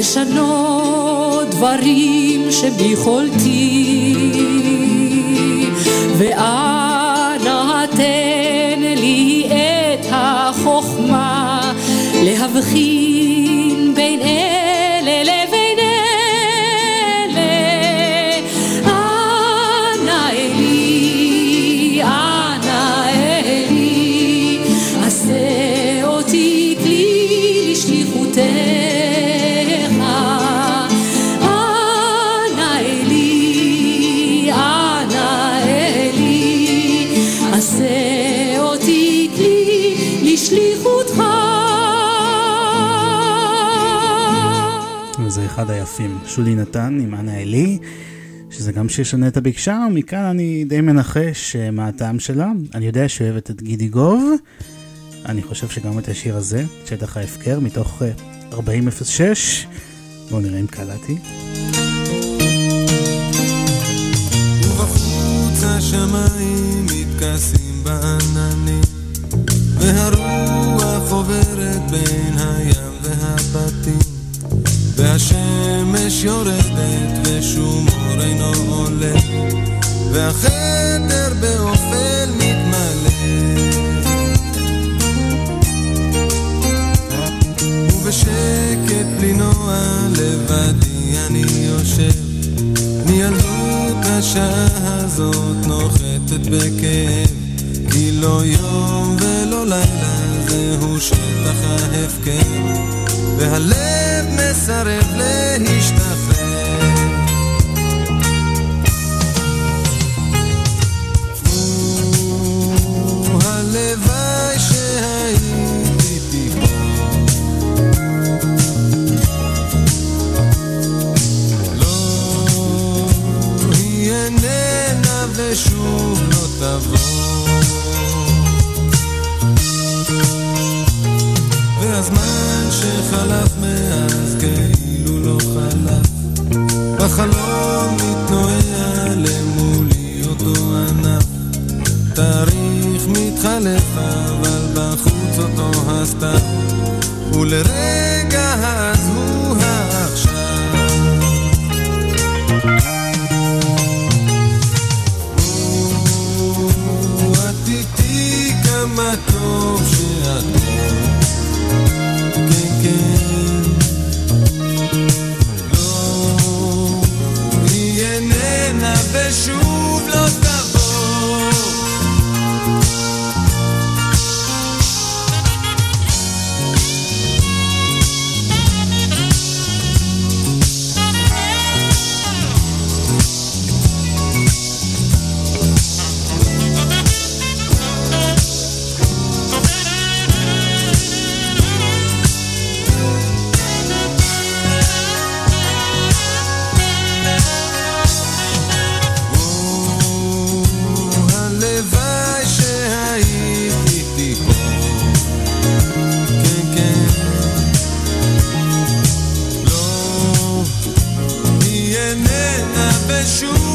לשנות דברים שביכולתי. ואנא תן לי את החוכמה להבחין שולי נתן עם אנה עלי, שזה גם שיר שנטע ביקשה, ומכאן אני די מנחש אה, מה הטעם שלה. אני יודע שאוהבת את גידי גוב, אני חושב שגם את השיר הזה, שטח ההפקר, מתוך אה, 4006. deixo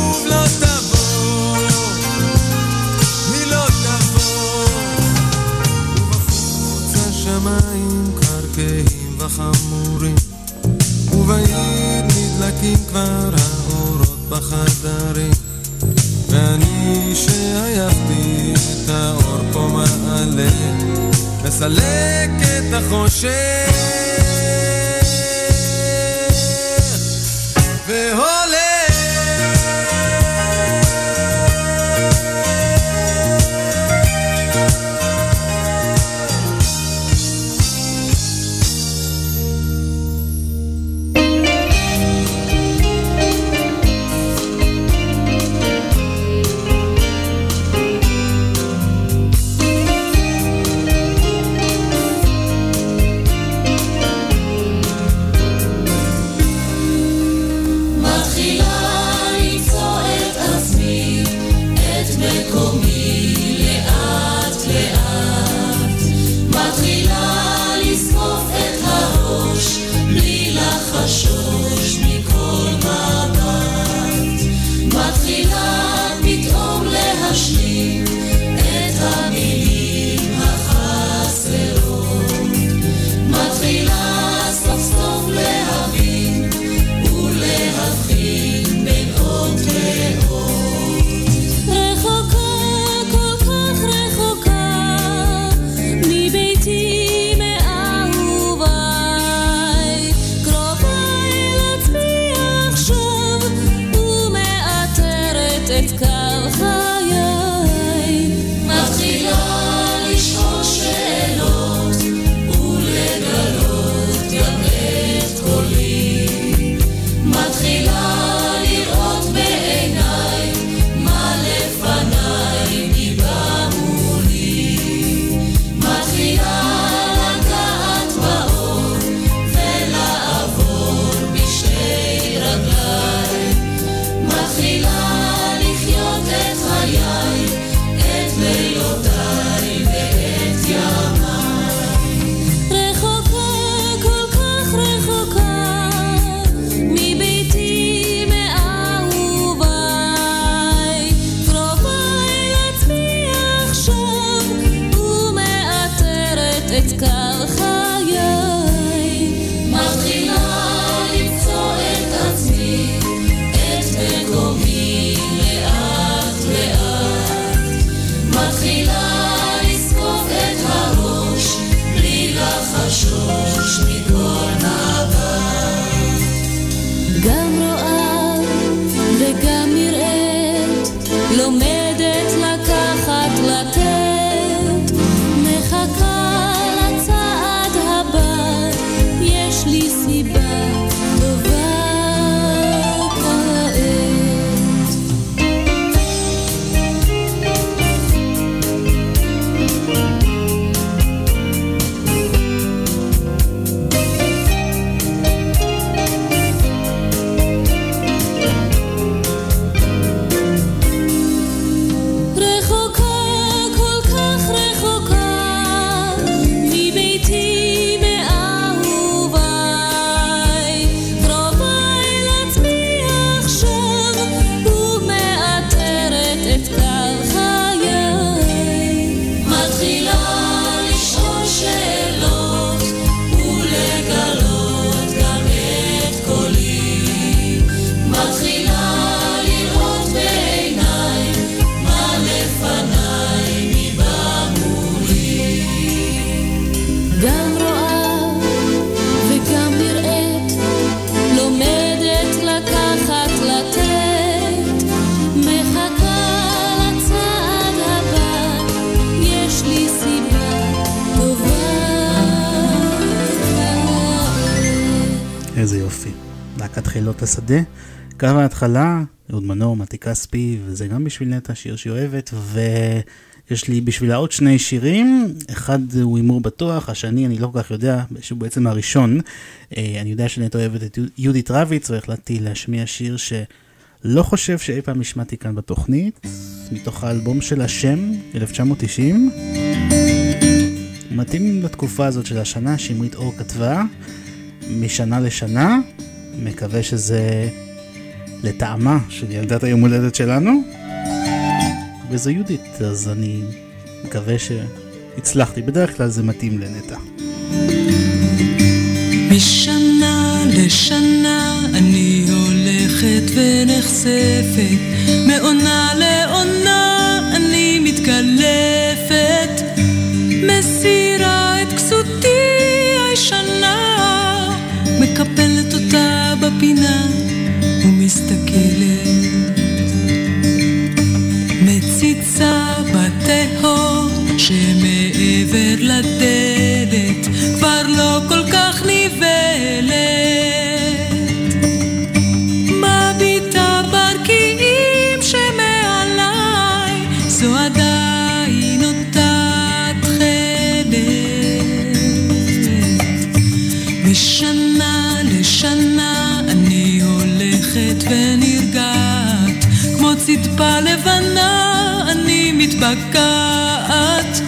קו ההתחלה, אהוד מנור, מתי כספי, וזה גם בשביל נטע, שיר שהיא אוהבת, ויש לי בשבילה עוד שני שירים, אחד הוא הימור בטוח, השני אני לא כל כך יודע, שהוא בעצם הראשון. אה, אני יודע שנטע אוהבת את יהודית רביץ, והחלטתי להשמיע שיר שלא חושב שאי פעם השמעתי כאן בתוכנית, מתוך האלבום של השם, 1990. מתאים לתקופה הזאת של השנה, שמרית אור כתבה, משנה לשנה, מקווה שזה לטעמה של ילדת היום הולדת שלנו. וזו יהודית, אז אני מקווה שהצלחתי, בדרך כלל זה מתאים לנטע. משנה לשנה אני הולכת ונחשפת, מעונה לעונה אני מתקלפת, מסירה את כסותי הישנה, מקפלת אותה בפינה בתהום שמעבר לדלת כבר לא כל כך נבלת. מביטה ברקיעים שמעליי, זו עדיין אותה תכלת. משנה לשנה אני הולכת ונרגעת, כמו צדפה לבנה מתבקעת.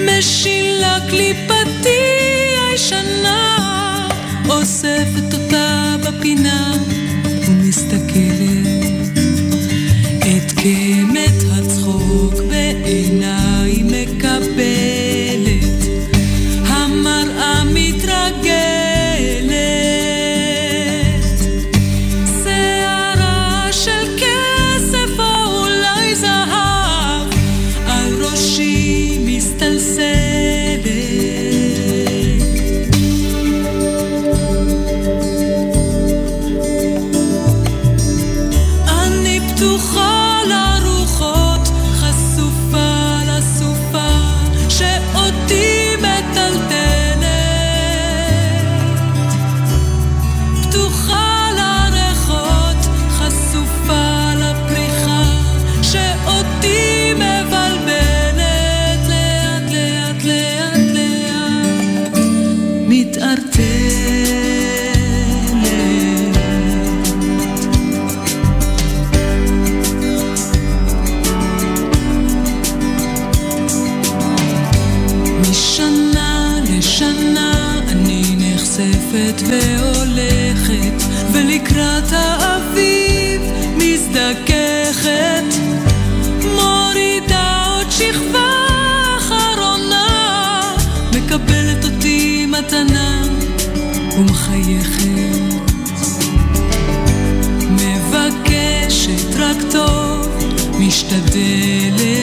משילה קליפתי הישנה, אוספת אותה בפינה ומסתכלת. the daily.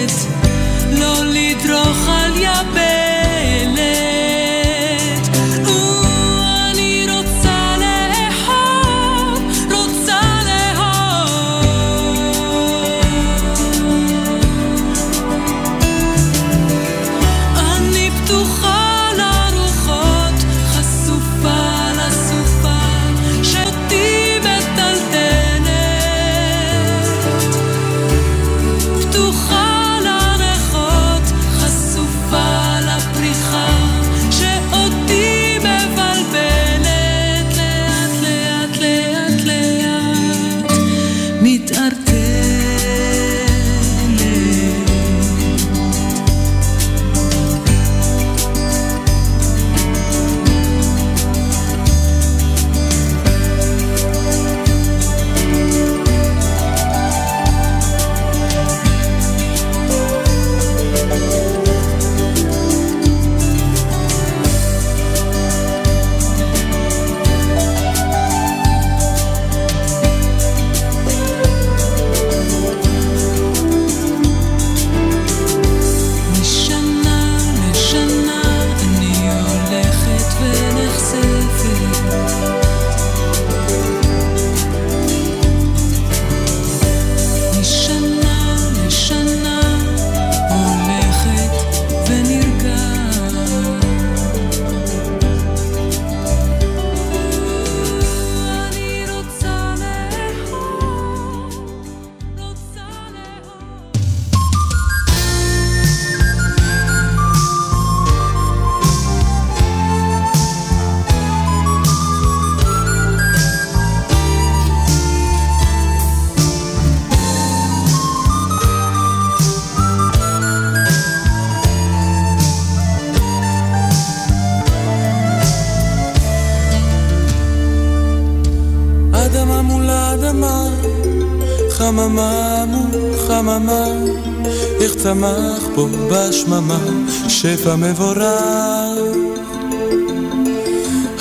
שפע מבורך.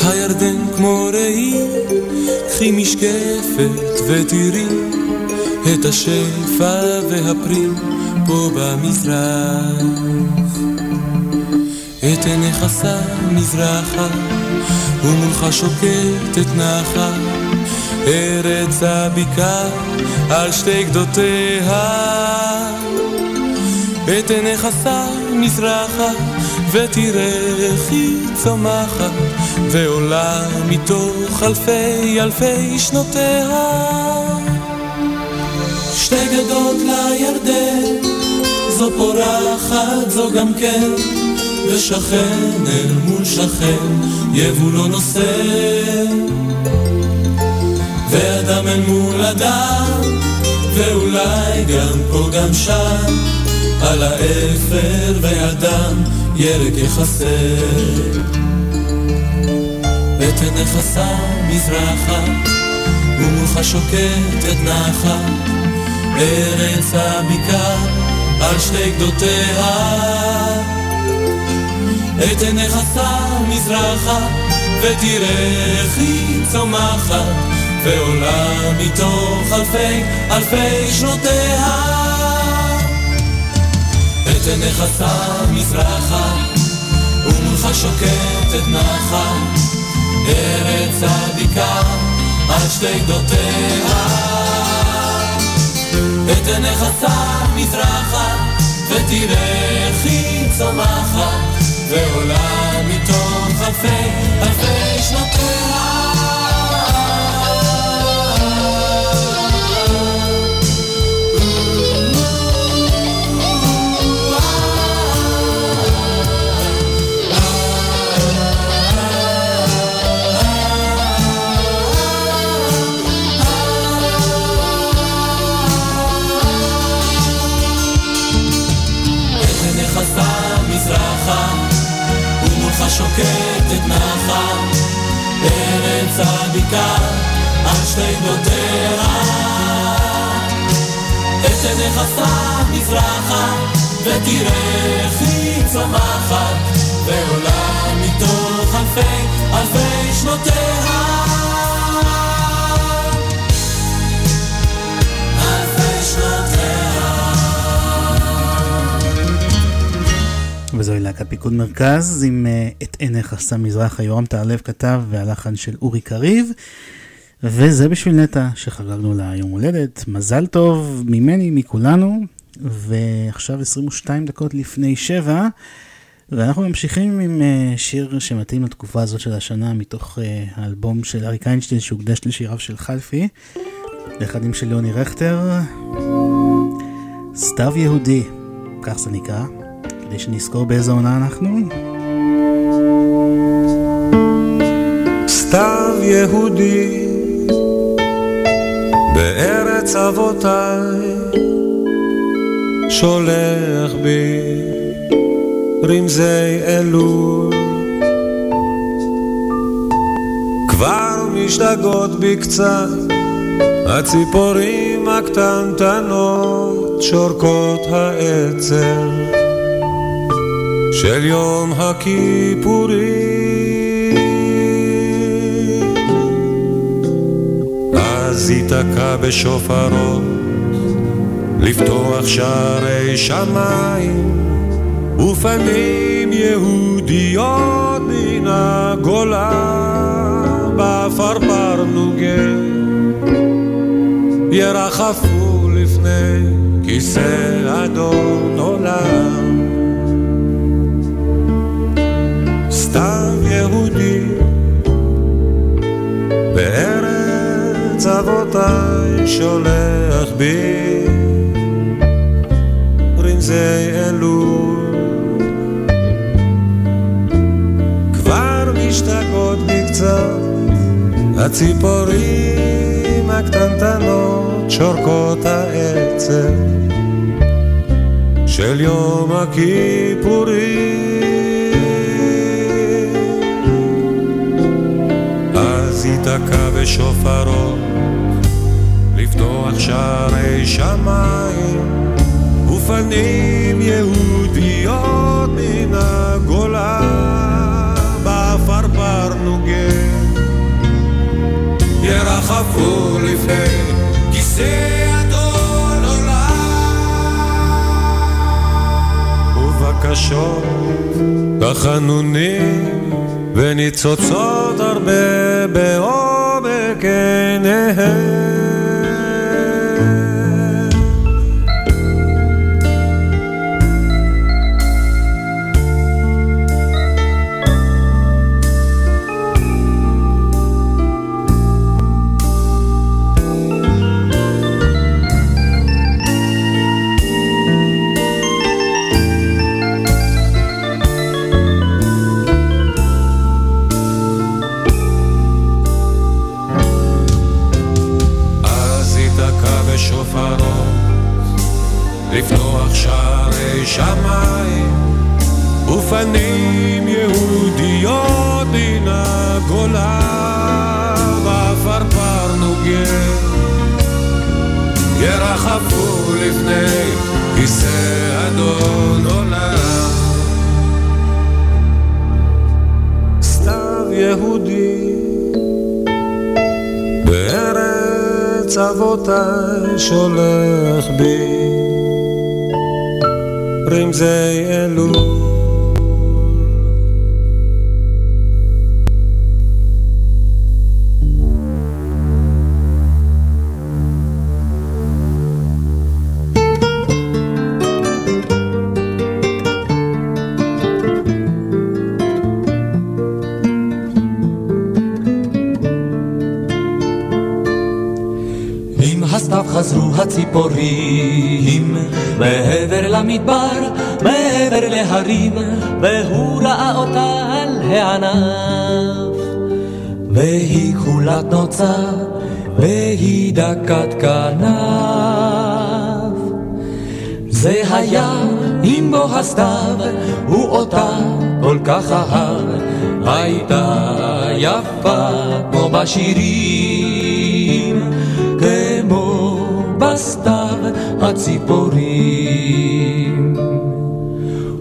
הירדן כמו ראי, קחי משקפת ותראי את השפע והפרי פה במזרח. את עיניך שם מזרחה, ומולך שוקטת נחה, ארץ הבקעה על שתי גדותיה. את עיניך שם מזרחה, ותראה איך היא צומחת, ועולה מתוך אלפי אלפי שנותיה. שתי גדות לירדן, זו פורחת, זו גם כן, ושכן אל מול שכן, יבולו נושא. ואדם אל מול אדם, ואולי גם פה גם שם, על האפר והדם ירק יחסר. עיניך שם מזרחה, ומולך שוקטת נחה, ארץ הבקעה על שתי גדותיה. את עיניך שם מזרחה, ותראה איך היא צומחת, ועולה מתוך אלפי אלפי שנותיה. את עיניך שם מזרחה, ומולך שוקטת נחה, ארץ הבקעה על שתי גדותיה. את עיניך שם מזרחה, ותראה איך היא צומחת, ועולה מתוך אלפי אלפי שנותיה. שוקטת נחה, ארץ הבקעה על שתי גדותיה. את עיניך שם מזרחה, ותראה איך היא צומחת, ועולה מתוך אלפי אלפי שנותיה. וזוהי להקת פיקוד מרכז עם uh, את עיניך שם מזרחה, יורם טהרלב כתב והלחן של אורי קריב. וזה בשביל נטע שחגגנו לה יום הולדת, מזל טוב ממני, מכולנו, ועכשיו 22 דקות לפני שבע, ואנחנו ממשיכים עם uh, שיר שמתאים לתקופה הזאת של השנה מתוך uh, האלבום של אריק איינשטיין שהוקדש לשיריו של חלפי, לאחדים של יוני רכטר, סתיו יהודי, כך זה נקרא. כדי שנזכור באיזה עונה אנחנו. סתיו יהודי בארץ אבותיי שולח בי רמזי אלול כבר משתגעות בי קצת הציפורים הקטנטנות שורקות העצר של יום הכיפורים. אז ייתקע בשופרות לפתוח שערי שמיים ופנים יהודיות מן הגולה בפרפר נוגה ירחפו לפני כיסא אדון עולם אבותיי שולח בי. רמזי אלול כבר משתגעות בי קצת הציפורים הקטנטנות שורקות העצב. של יום הכיפורים. ייתקע בשופרות לפתוח שערי שמיים ופנים יהודיות מן הגולה בעפרפר נוגן ירחפו לפני כיסא אדון עולם. ובקשות תחנונים וניצוצות הרבה בעומק עיניהם יהודי בארץ אבותיי שולח בי רמזי אלול חזרו הציפורים מעבר למדבר, מעבר להרים, והוא ראה אותה על הענף. והיא כולת נוצה, והיא דקת כנף. זה היה עם בו הסתיו, הוא אותה כל כך אהב, הייתה יפה כמו בשירים. בסתיו הציפורים.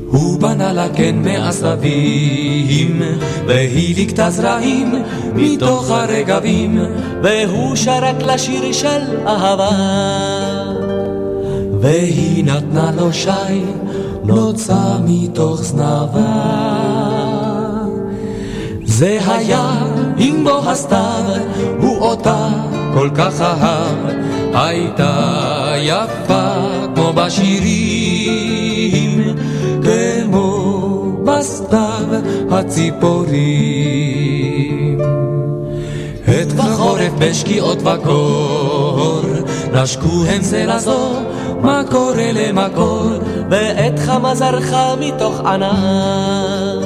הוא בנה לה קן מעשבים, והיא ליקטה זרעים מתוך הרגבים, והוא שרק לשיר של אהבה. והיא נתנה לו שי, נוצה מתוך זנבה. זה היה עם בוא הסתיו, הוא אותה כל כך אהב, הייתה יפה כמו בשירים, כמו בסתיו הציפורים. את בחורף בשקיעות וקור, נשקו הם זה לזו, מקור אלה מקור, ואת חמה זרחה מתוך ענן.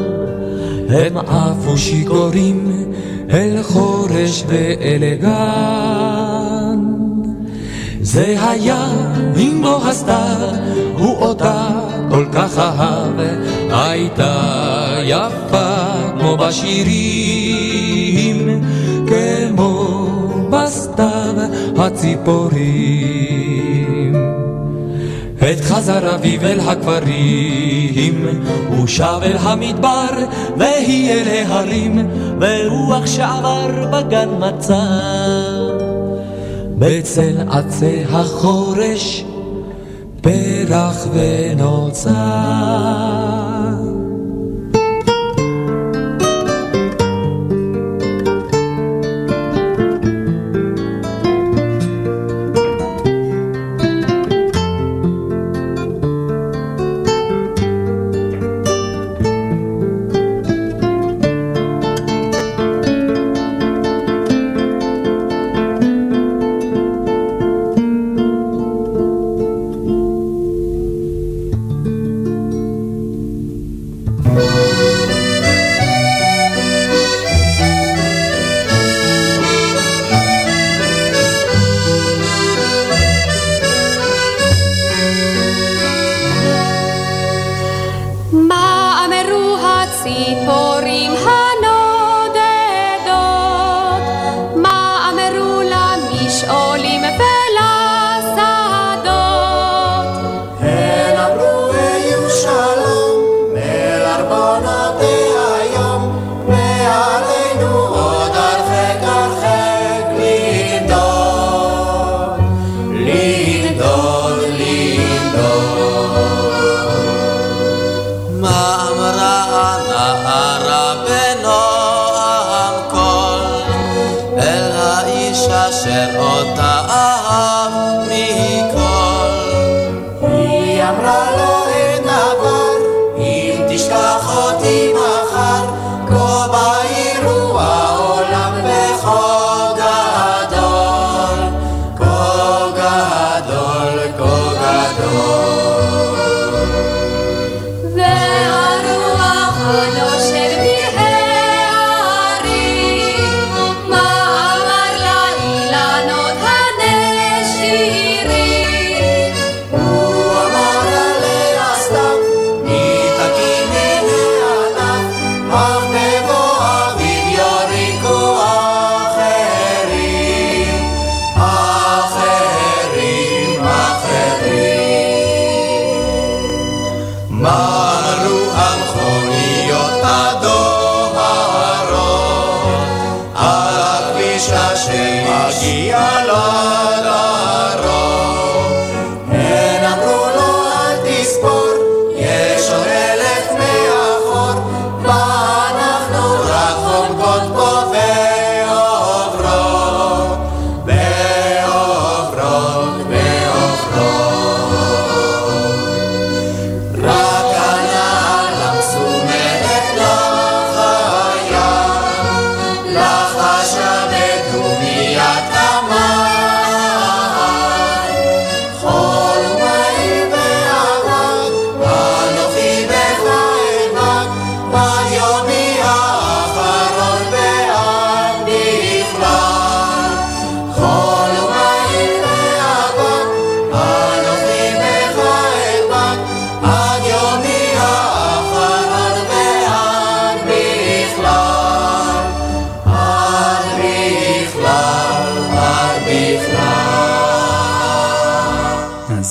הם עפו שיכורים אל חורש ואל גן. זה היה עם בוא הסתיו, הוא אותה כל כך אהב, הייתה יפה כמו בשירים, כמו בסתיו הציפורים. עת חזר אביב אל הכפרים, הוא שב אל המדבר, והיא אל ההרים, ורוח שעבר בגן מצא. בצל עצי החורש, פרח ונוצר.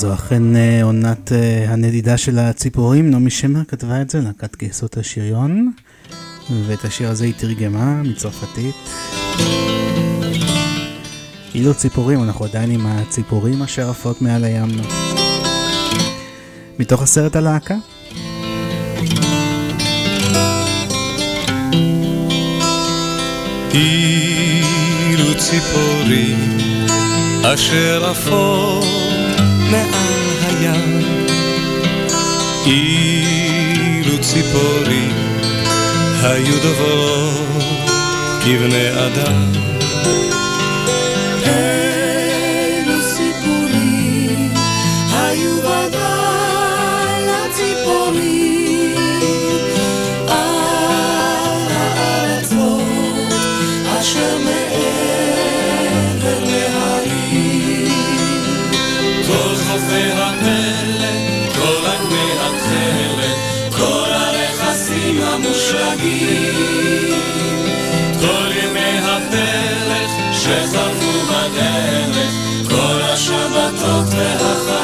אכן אה, עונת אה, הנדידה של הציפורים. נעמי שמר כתבה את זה, להקת גייסות השריון, ואת השיר הזה היא תרגמה מצרפתית. אילו ציפורים, אנחנו עדיין עם הציפורים אשר עפות מעל הים. מתוך הסרט הלהקה. אילו ציפורים אשר עפות מעל הים. אילו ציפורים היו דוברות כבני אדם כל ימי הפלך שחלפו בדרך, כל השבתות והחגים.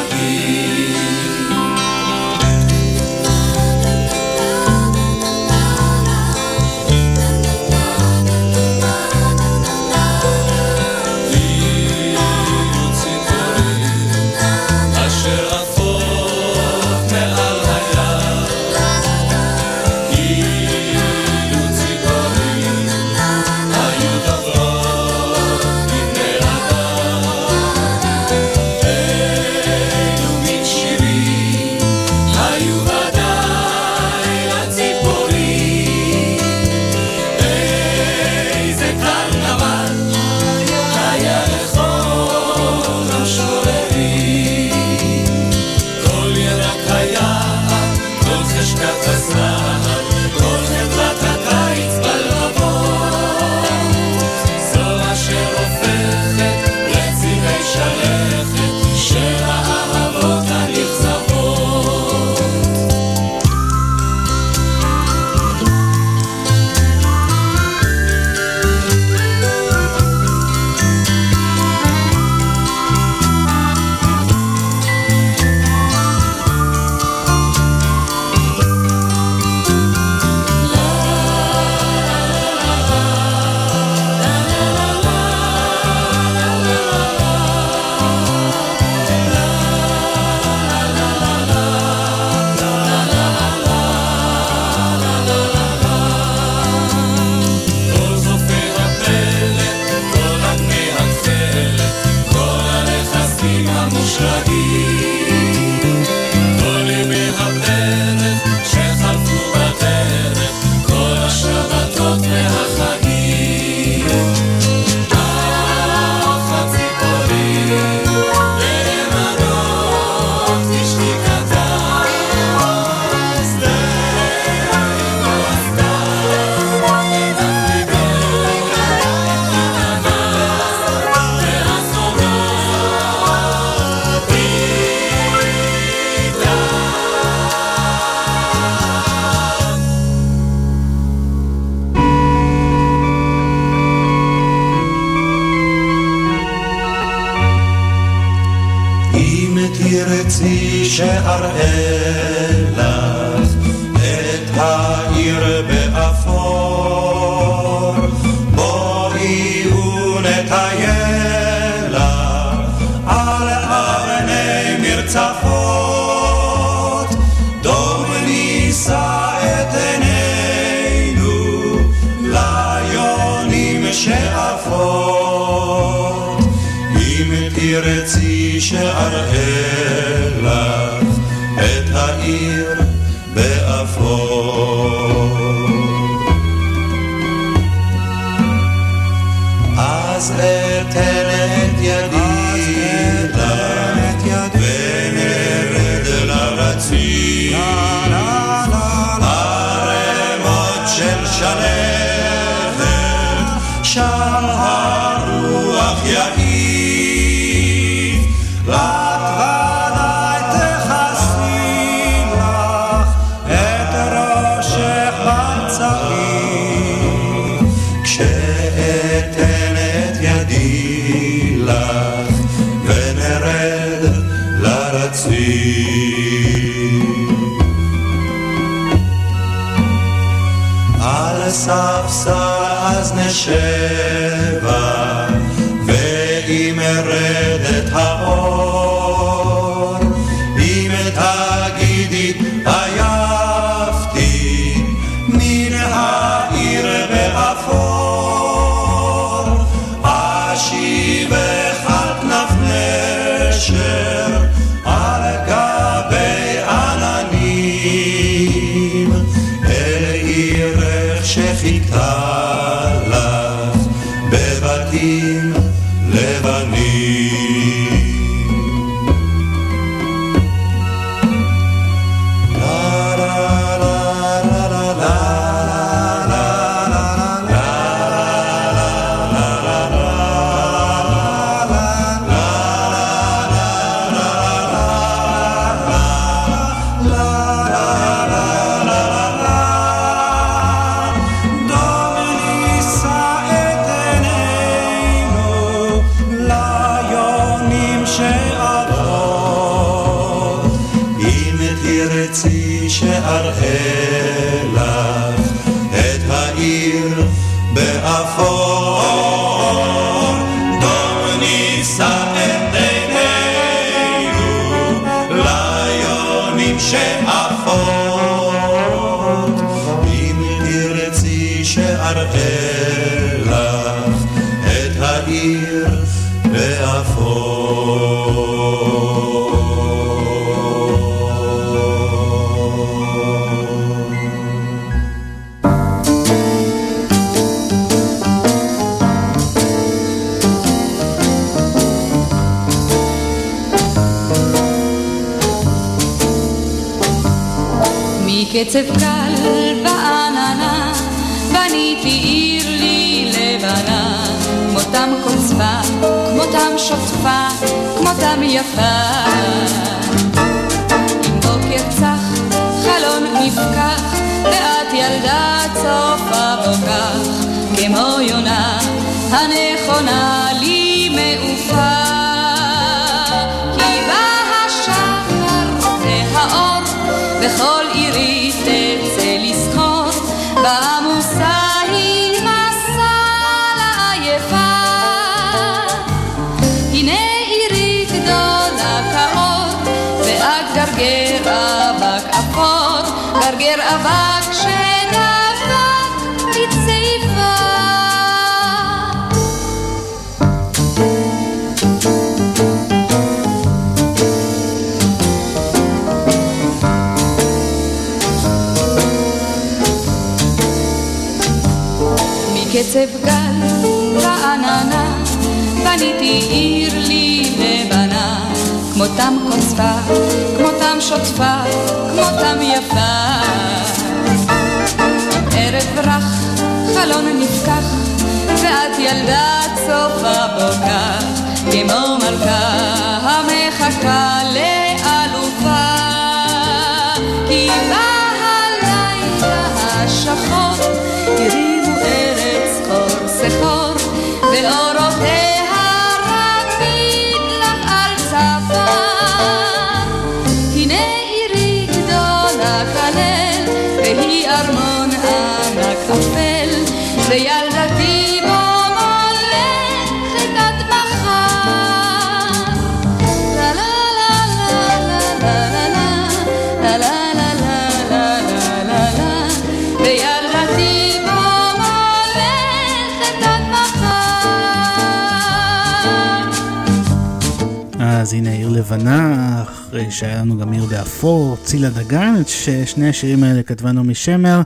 שני השירים האלה כתבה נעמי שמר,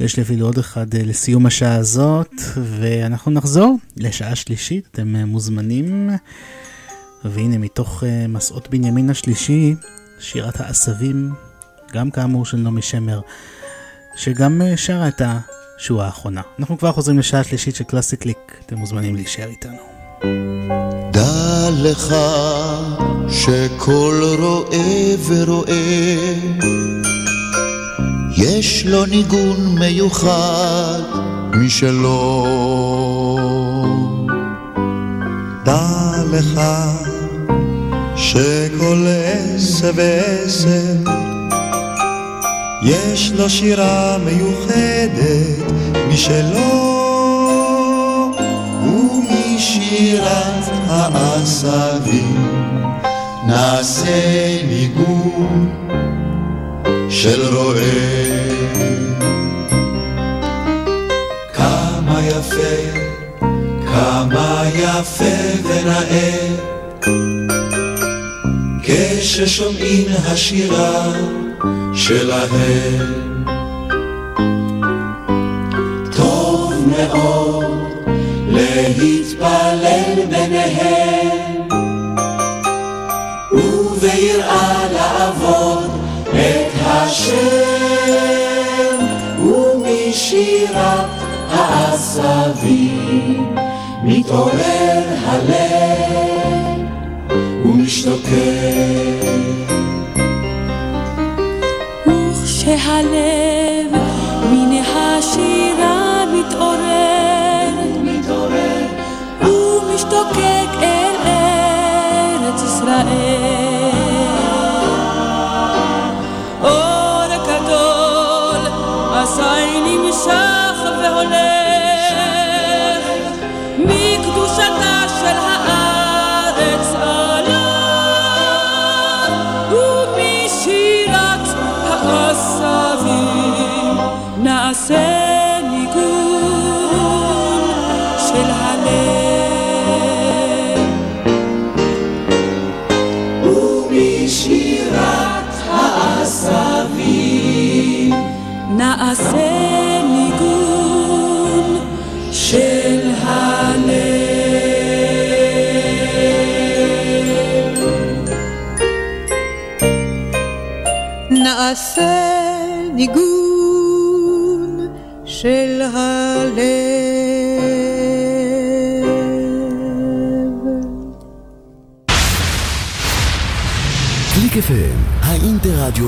ויש לי אפילו עוד אחד אה, לסיום השעה הזאת, ואנחנו נחזור לשעה שלישית, אתם אה, מוזמנים. והנה מתוך אה, מסעות בנימין השלישי, שירת העשבים, גם כאמור של נעמי שמר, שגם שרה את השואה האחרונה. אנחנו כבר חוזרים לשעה השלישית של קלאסי קליק, אתם מוזמנים להישאר איתנו. דע לך שכל רואה ורואה יש לו ניגון מיוחד משלו. דע לך שכל עשר ועשר יש לו שירה מיוחדת משלו ומשירת העשבים נעשה ניגון של רועה. כמה יפה, כמה יפה ונאה, כששומעים השירה שלהם. טוב מאוד להתפלל ביניהם, מתעורר הלב ומשתוקק. וכשהלב מן השירה מתעורר, מתעורר, ומשתוקק אל ארץ ישראל.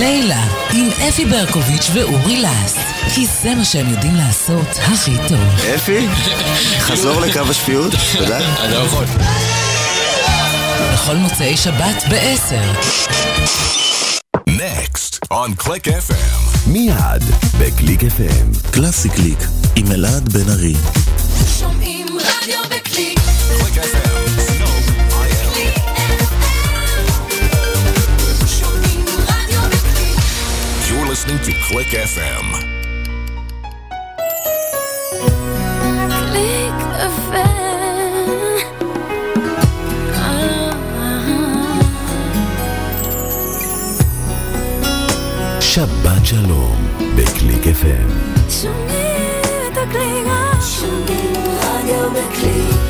לילה, עם אפי ברקוביץ' ואורי לס. כי זה מה שהם יודעים לעשות הכי טוב. אפי, חזור לקו השפיות, תודה. אני לא יכול. בכל מוצאי שבת ב-10. Next on Click FM. מיד בקליק FM. קלאסי קליק עם אלעד בן ארי. שומעים רדיו בקליק. Listening to Click FM. קליק FM. שבת שלום בקליק FM. שומעים את הקליק. שומעים רדיו בקליק.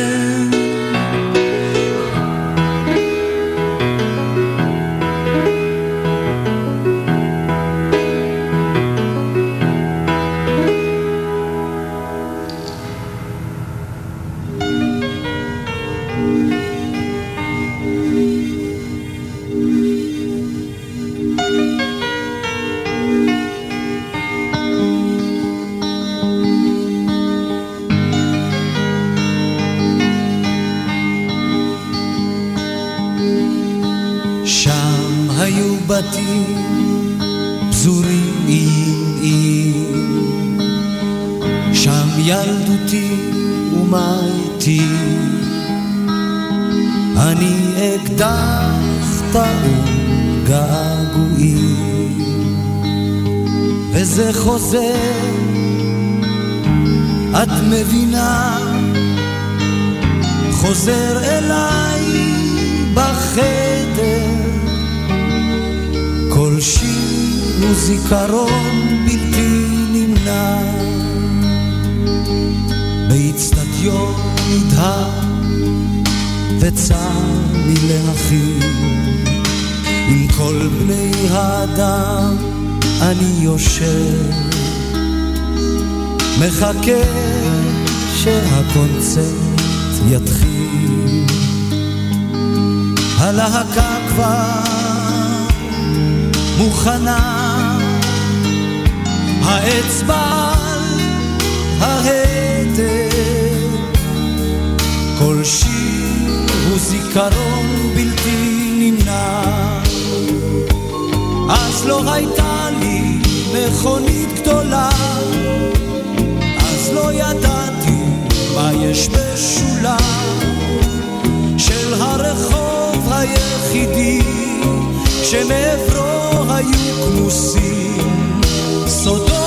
וזה חוזר, את מבינה, חוזר אליי בחדר, כל שיר הוא זיכרון בלתי נמנע, באיצטדיון נדהר וצר לי להכיר עם כל בני האדם אני יושב מחכה שהקונצרט יתחיל. הלהקה כבר מוכנה האצבע על כל שיר הוא זיכרון בלתי נמנע. אז לא הייתה מכונית גדולה אז לא ידעתי מה יש בשולה של הרחוב היחידי שמעברו היו כמוסים. סודות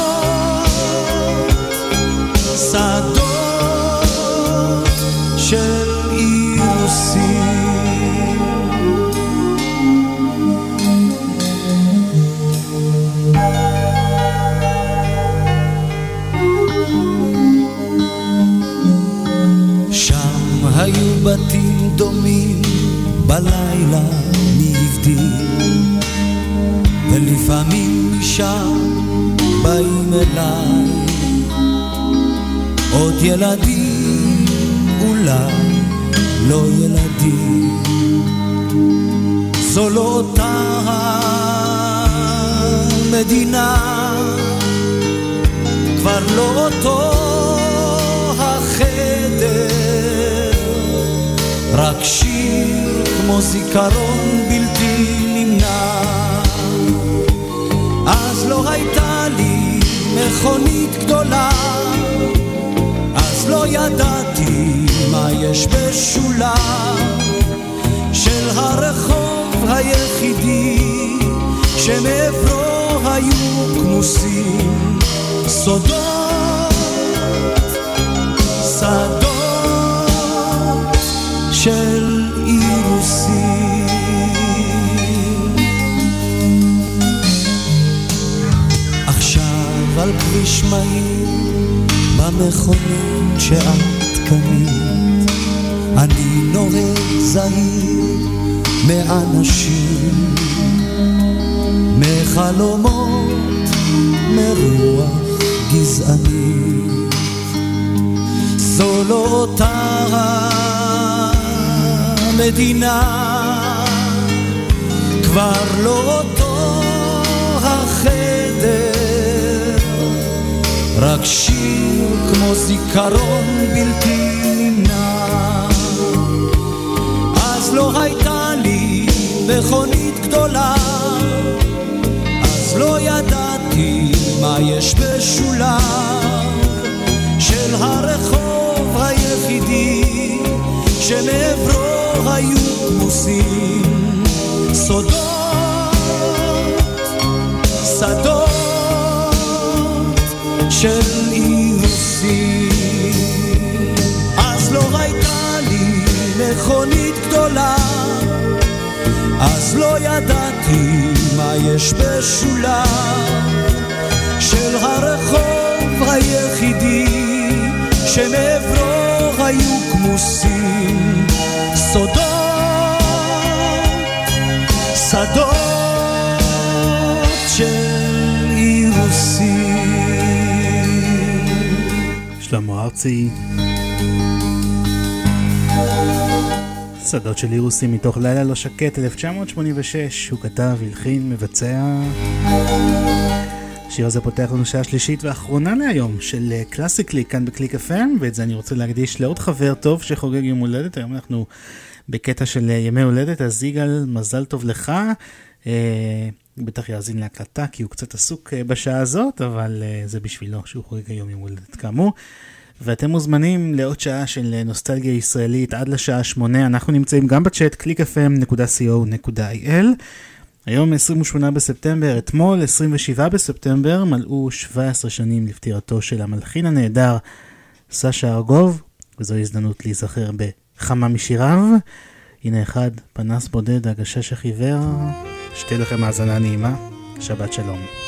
שדות בתים דומים בלילה מי הבדיל ולפעמים משם באים אליי עוד ילדים אולי לא ילדים. זו לא אותה המדינה כבר לא אותו רק שיר כמו זיכרון בלתי נמנע. אז לא הייתה לי מכונית גדולה אז לא ידעתי מה יש בשולה של הרחוב היחידי שמעברו היו כמוסים סודות, שדות על כביש מהיר במכונית שאת קנית. אני נוהג זהיר מאנשים מחלומות מרוח גזענית זו לא אותה המדינה כבר לא אותו רק שיר כמו זיכרון בלתי נמנע. אז לא הייתה לי מכונית גדולה אז לא ידעתי מה יש בשולה של הרחוב היחידי שמעברו היו כמוסים. סודות, שדות של אירוסים. אז לא הייתה לי מכונית גדולה, אז לא ידעתי מה יש בשולה של הרחוב היחידי שמעברו היו כמוסים סודות, ארצי. שדות של אירוסים מתוך לילה לא שקט, 1986, הוא כתב, הלחין, מבצע. השיר הזה פותח לנו שעה שלישית ואחרונה להיום של אה, קלאסיקלי כאן בקליק FM, ואת זה אני רוצה להקדיש לעוד חבר טוב שחוגג יום הולדת, היום אנחנו בקטע של אה, ימי הולדת, אז יגאל, מזל טוב לך. אה, בטח יאזין להקלטה כי הוא קצת עסוק אה, בשעה הזאת, אבל אה, זה בשבילו שהוא חוגג היום יום הולדת כאמור. ואתם מוזמנים לעוד שעה של נוסטלגיה ישראלית עד לשעה שמונה. אנחנו נמצאים גם בצ'אט www.clickfm.co.il. היום 28 בספטמבר, אתמול 27 בספטמבר, מלאו 17 שנים לפטירתו של המלחין הנהדר סשה ארגוב, וזו הזדמנות להיזכר בכמה משיריו. הנה אחד, פנס בודד, הגשש החיוור, שתהיה לכם האזנה נעימה, שבת שלום.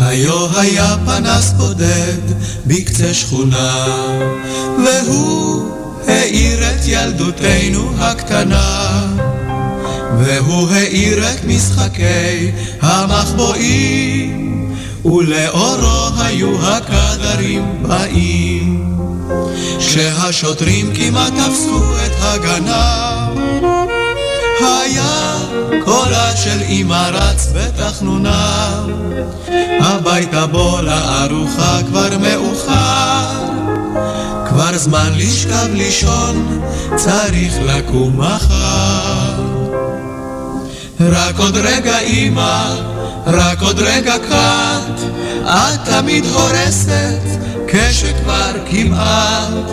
היו היה פנס בודד בקצה שכונה, והוא האיר את ילדותנו הקטנה. והוא האיר את משחקי המחבואים, ולאורו היו הקדרים באים. כשהשוטרים כמעט תפסו את הגנב, היה קולה של אמא רץ בתחנונה, הביתה בוא לארוחה כבר מאוחר, כבר זמן לשכב לישון, צריך לקום מחר. רק עוד רגע אמא, רק עוד רגע קט, את תמיד הורסת, כשכבר כמעט.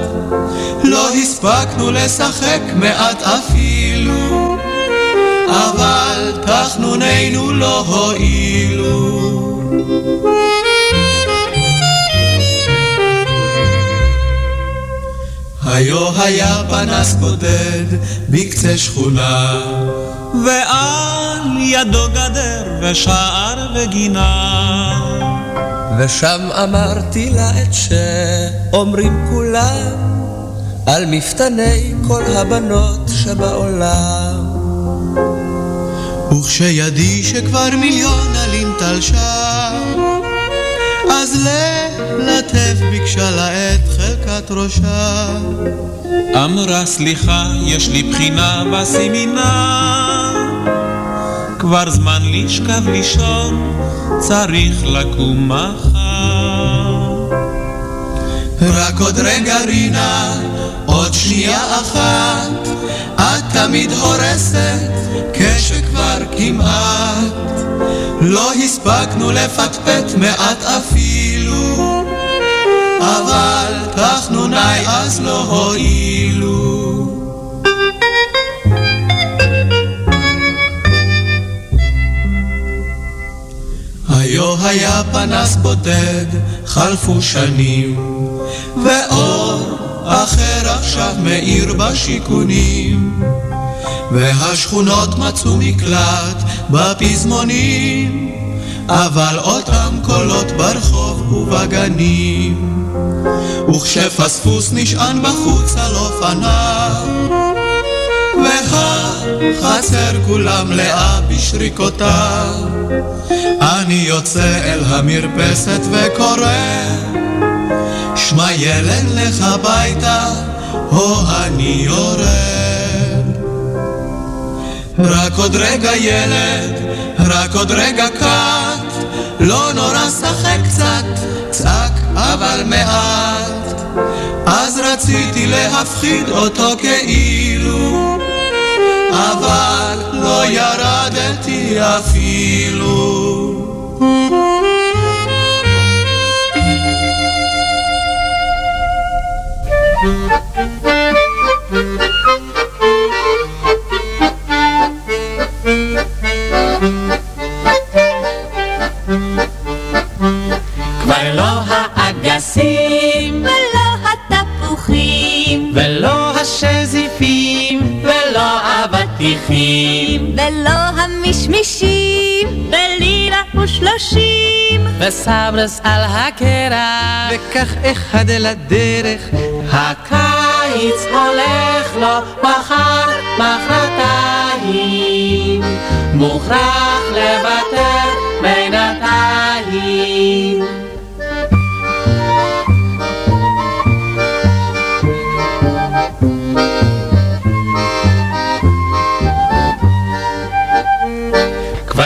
לא הספקנו לשחק מעט אפילו, אבל תחנונינו לא הועילו. היו היה פנס בודד בקצה שכונה, ועל ידו גדר ושער וגינה. ושם אמרתי לה את שאומרים כולם על מפתני כל הבנות שבעולם. וכשידי שכבר מיליון עלים תלשה, אז ללטף ביקשה לה את חלקת ראשה. אמרה סליחה, יש לי בחינה בסמינר, כבר זמן לשכב לישון, צריך לקום מחר. רק עוד רגע רינה, עוד שנייה אחת, את תמיד הורסת, כשכבר כמעט לא הספקנו לפטפט מעט אפילו, אבל תחנוני אז לא הועילו. היו היה פנס בודד, חלפו שנים, ואור אחר עכשיו מאיר בשיכונים, והשכונות מצאו מקלט בפזמונים, אבל אותם קולות ברחוב ובגנים. וכשפספוס נשען בחוץ על אופניו, והחצר כולה מלאה בשריקותיו, אני יוצא אל המרפסת וקורא, שמע ילד לך הביתה, או אני יורד. רק עוד רגע ילד, רק עוד רגע קט, לא נורא שחק קצת, צעק אבל מעט. אז רציתי להפחיד אותו כאילו, אבל לא ירדתי אפילו. כבר לא האגסים ולא התפוחים. ולא השזיפים ולא האבטיחים. ולא המשמישים. בלילה ושלושים וסברס על הקרח. וכך אחד אל הדרך הקיץ הולך לו מחר מחרתיים. מוכרח לוותר בינתיים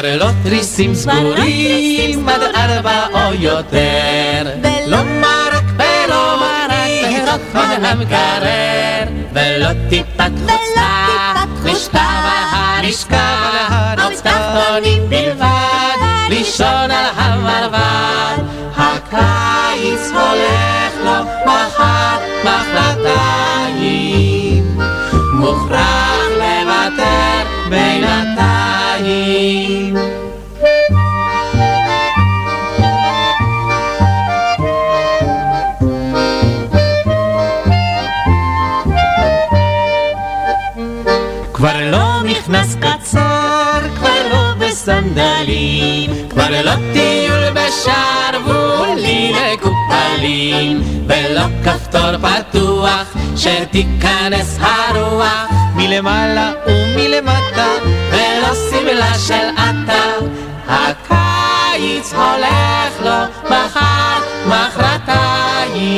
לא תריסים סגורים עד ארבע או יותר לא מרק ולא מרק מן המקרר ולא טיפת חוצה נשכב על הרשקה עוד תחתונים בלבד לישון על המרבד הקיץ הולך לו מחר מחרתיים מוכרח לוותר בינתיים. כבר לא קצר, כבר בסנדלים, כבר לא טיול בשרוולים מקופלים, ולא כפתור פתוח שתיכנס הרוח מלמעלה ומלמטה, ולא שמלה של עטה. הקיץ הולך לו מחר, מחרתיים,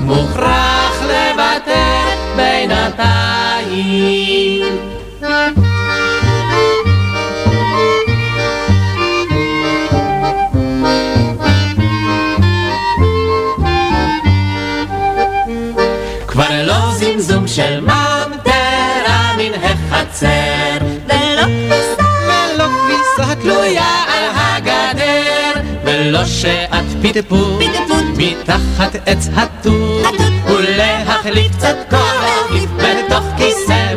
מוכרח לוותר בינתיים. של ממטרה מן החצר, ולא כביסה, ולא כביסה תלויה על הגדר, ולא שעת פטפוט מתחת עץ התות, ולהחליף קצת כוח בתוך כיסא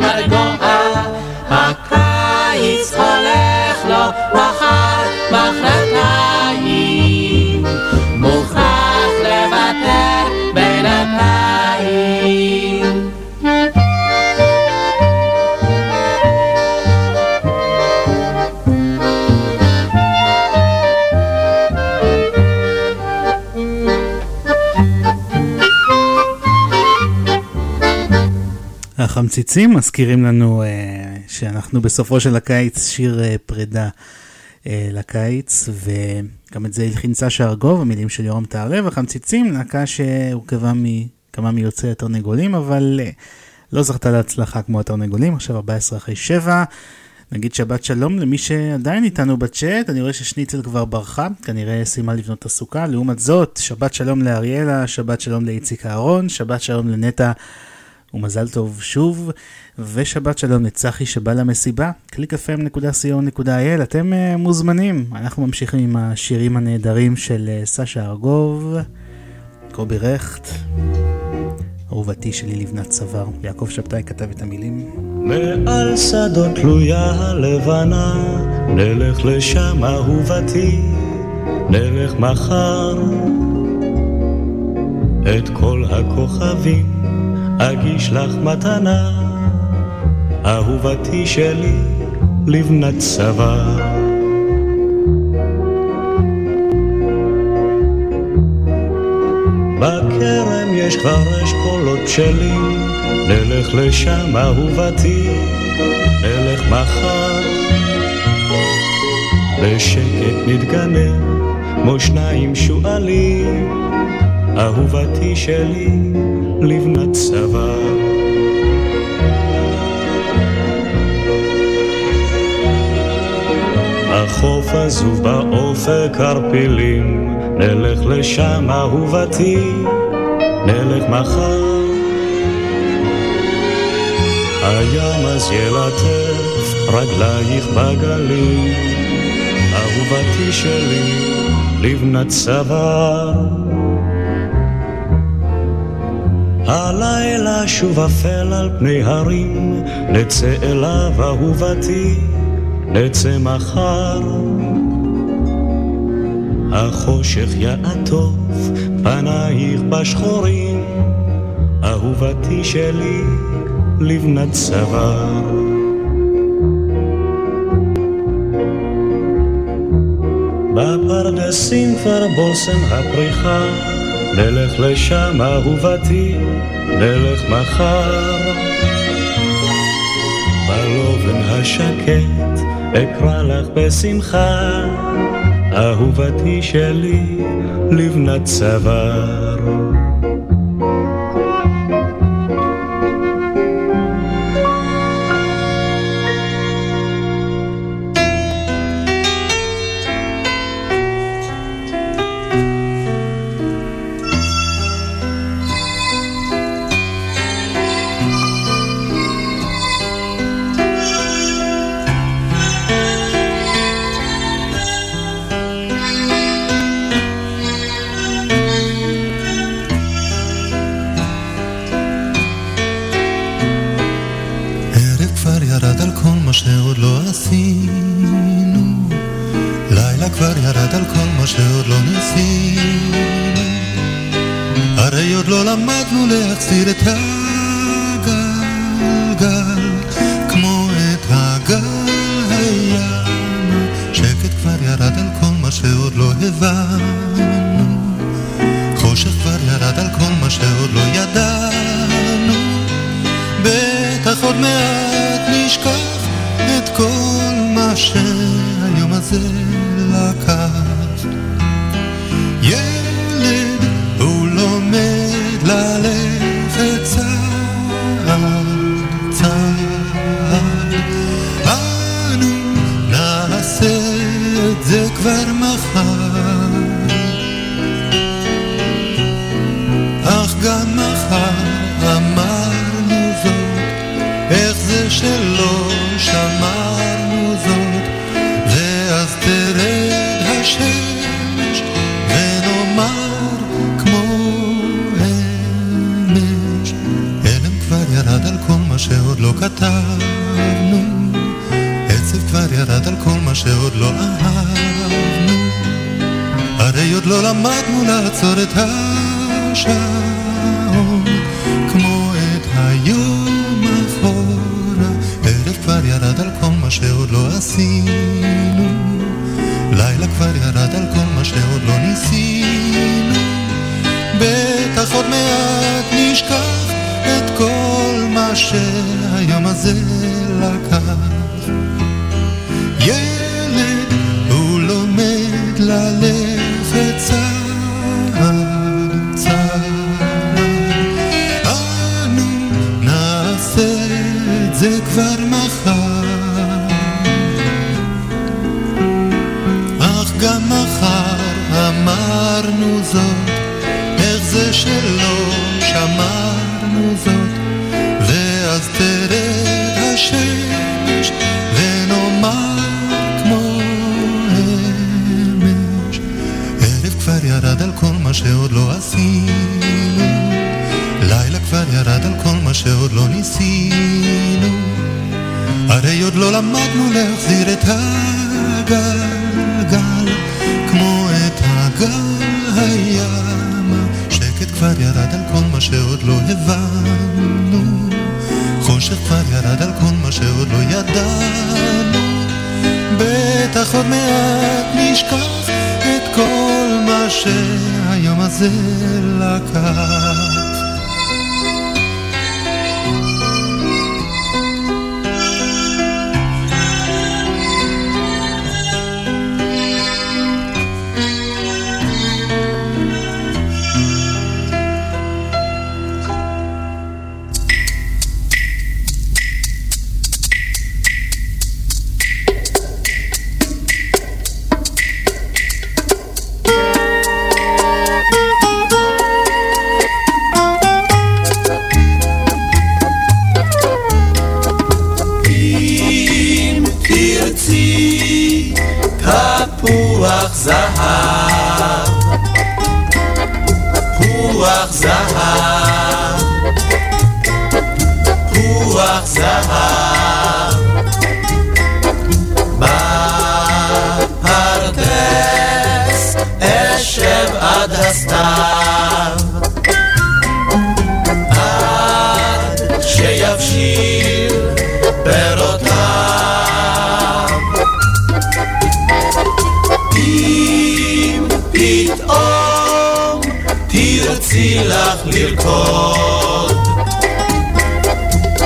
החמציצים מזכירים לנו אה, שאנחנו בסופו של הקיץ שיר אה, פרידה אה, לקיץ, וגם את זה הלחין סשה ארגוב, המילים של יורם תערב. החמציצים, להקה שהורכבה מכמה מיוצאי התרנגולים, אבל אה, לא זכתה להצלחה כמו התרנגולים, עכשיו 14 אחרי 7. נגיד שבת שלום למי שעדיין איתנו בצ'אט, אני רואה ששניצל כבר ברחה, כנראה סיימה לבנות את הסוכה. לעומת זאת, שבת שלום לאריאלה, שבת שלום לאיציק אהרון, שבת שלום לנטע ומזל טוב שוב, ושבת שלום לצחי שבא למסיבה, www.clickfm.co.il, אתם uh, מוזמנים, אנחנו ממשיכים עם השירים הנהדרים של uh, סשה ארגוב, קובי רכט, אהובתי שלי לבנת צוואר, יעקב שבתאי כתב את המילים. מעל שדות תלויה הלבנה, נלך לשם אהובתי, נלך מחר. את כל הכוכבים אגיש לך מתנה, אהובתי שלי, לבנת צבא. בכרם יש כבר אשכולות בשלים, נלך לשם אהובתי, נלך מחר. בשקט נתגנב, כמו שניים שועלים, אהובתי שלי, לבנת צבא. החוף עזוב באופק ערפילים, נלך לשם אהובתי, נלך מחר. הים אז ילטף רגלייך בגלים, אהובתי שלי, לבנת צוואר. הלילה שוב אפל על פני הרים, נצא אליו אהובתי, נצא מחר. החושך יעטוף פנייך בשחורים, אהובתי שלי, לבנת צוואר. בפרדסים כבר בושם הפריחה, נלך לשם אהובתי, נלך מחר. בלובן השקט אקרא לך בשמחה, אהובתי שלי, לבנת צוואר. זהב. לרקוד,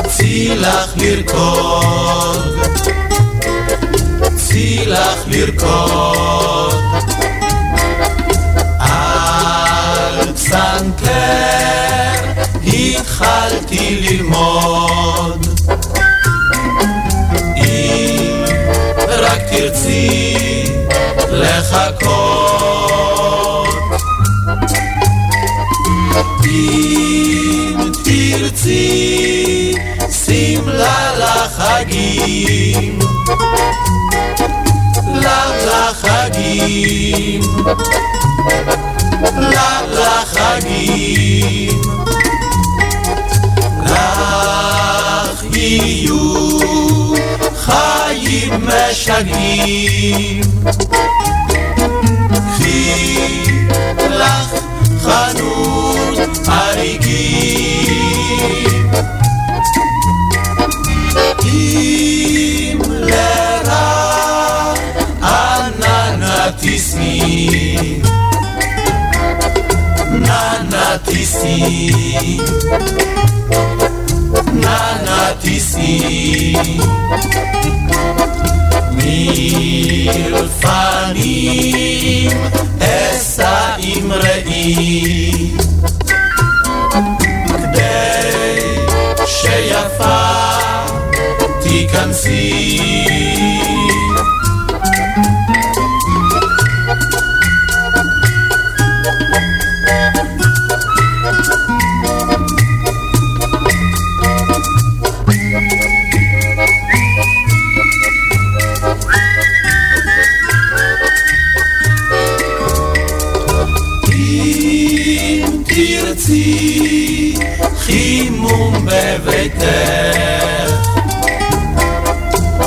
צאי לך לרקוד, צאי לך לרקוד, על פסנתר התחלתי ללמוד. אם רק תרצי לחכות. אם תרצי שמלה לחגים. לך לחגים. לך לחגים. לך יהיו חיים משגעים. קחי לך חנות אריגים. אם לרע אנא נא תישאי. נא נא תישאי. מלפנים אשא אמראי כדי שיפה תיכנסי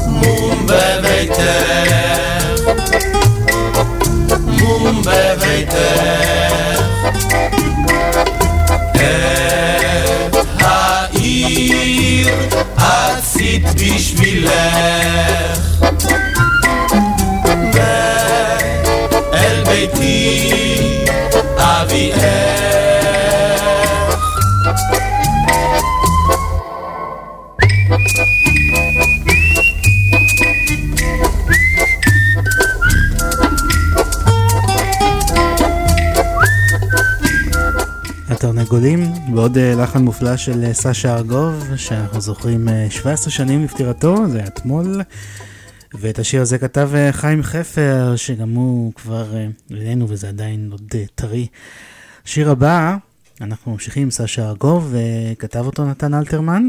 בביתך, מום בביתך, מום בביתך. את העיר עשית בשבילך, התרנגולים, ועוד אה, לחן מופלא של אה, סשה ארגוב, שאנחנו זוכרים אה, 17 שנים לפטירתו, זה היה אתמול. ואת השיר הזה כתב אה, חיים חפר, שגם הוא כבר אה, אלינו וזה עדיין עוד אה, טרי. שיר הבא, אנחנו ממשיכים עם סשה ארגוב, וכתב אותו נתן אלתרמן,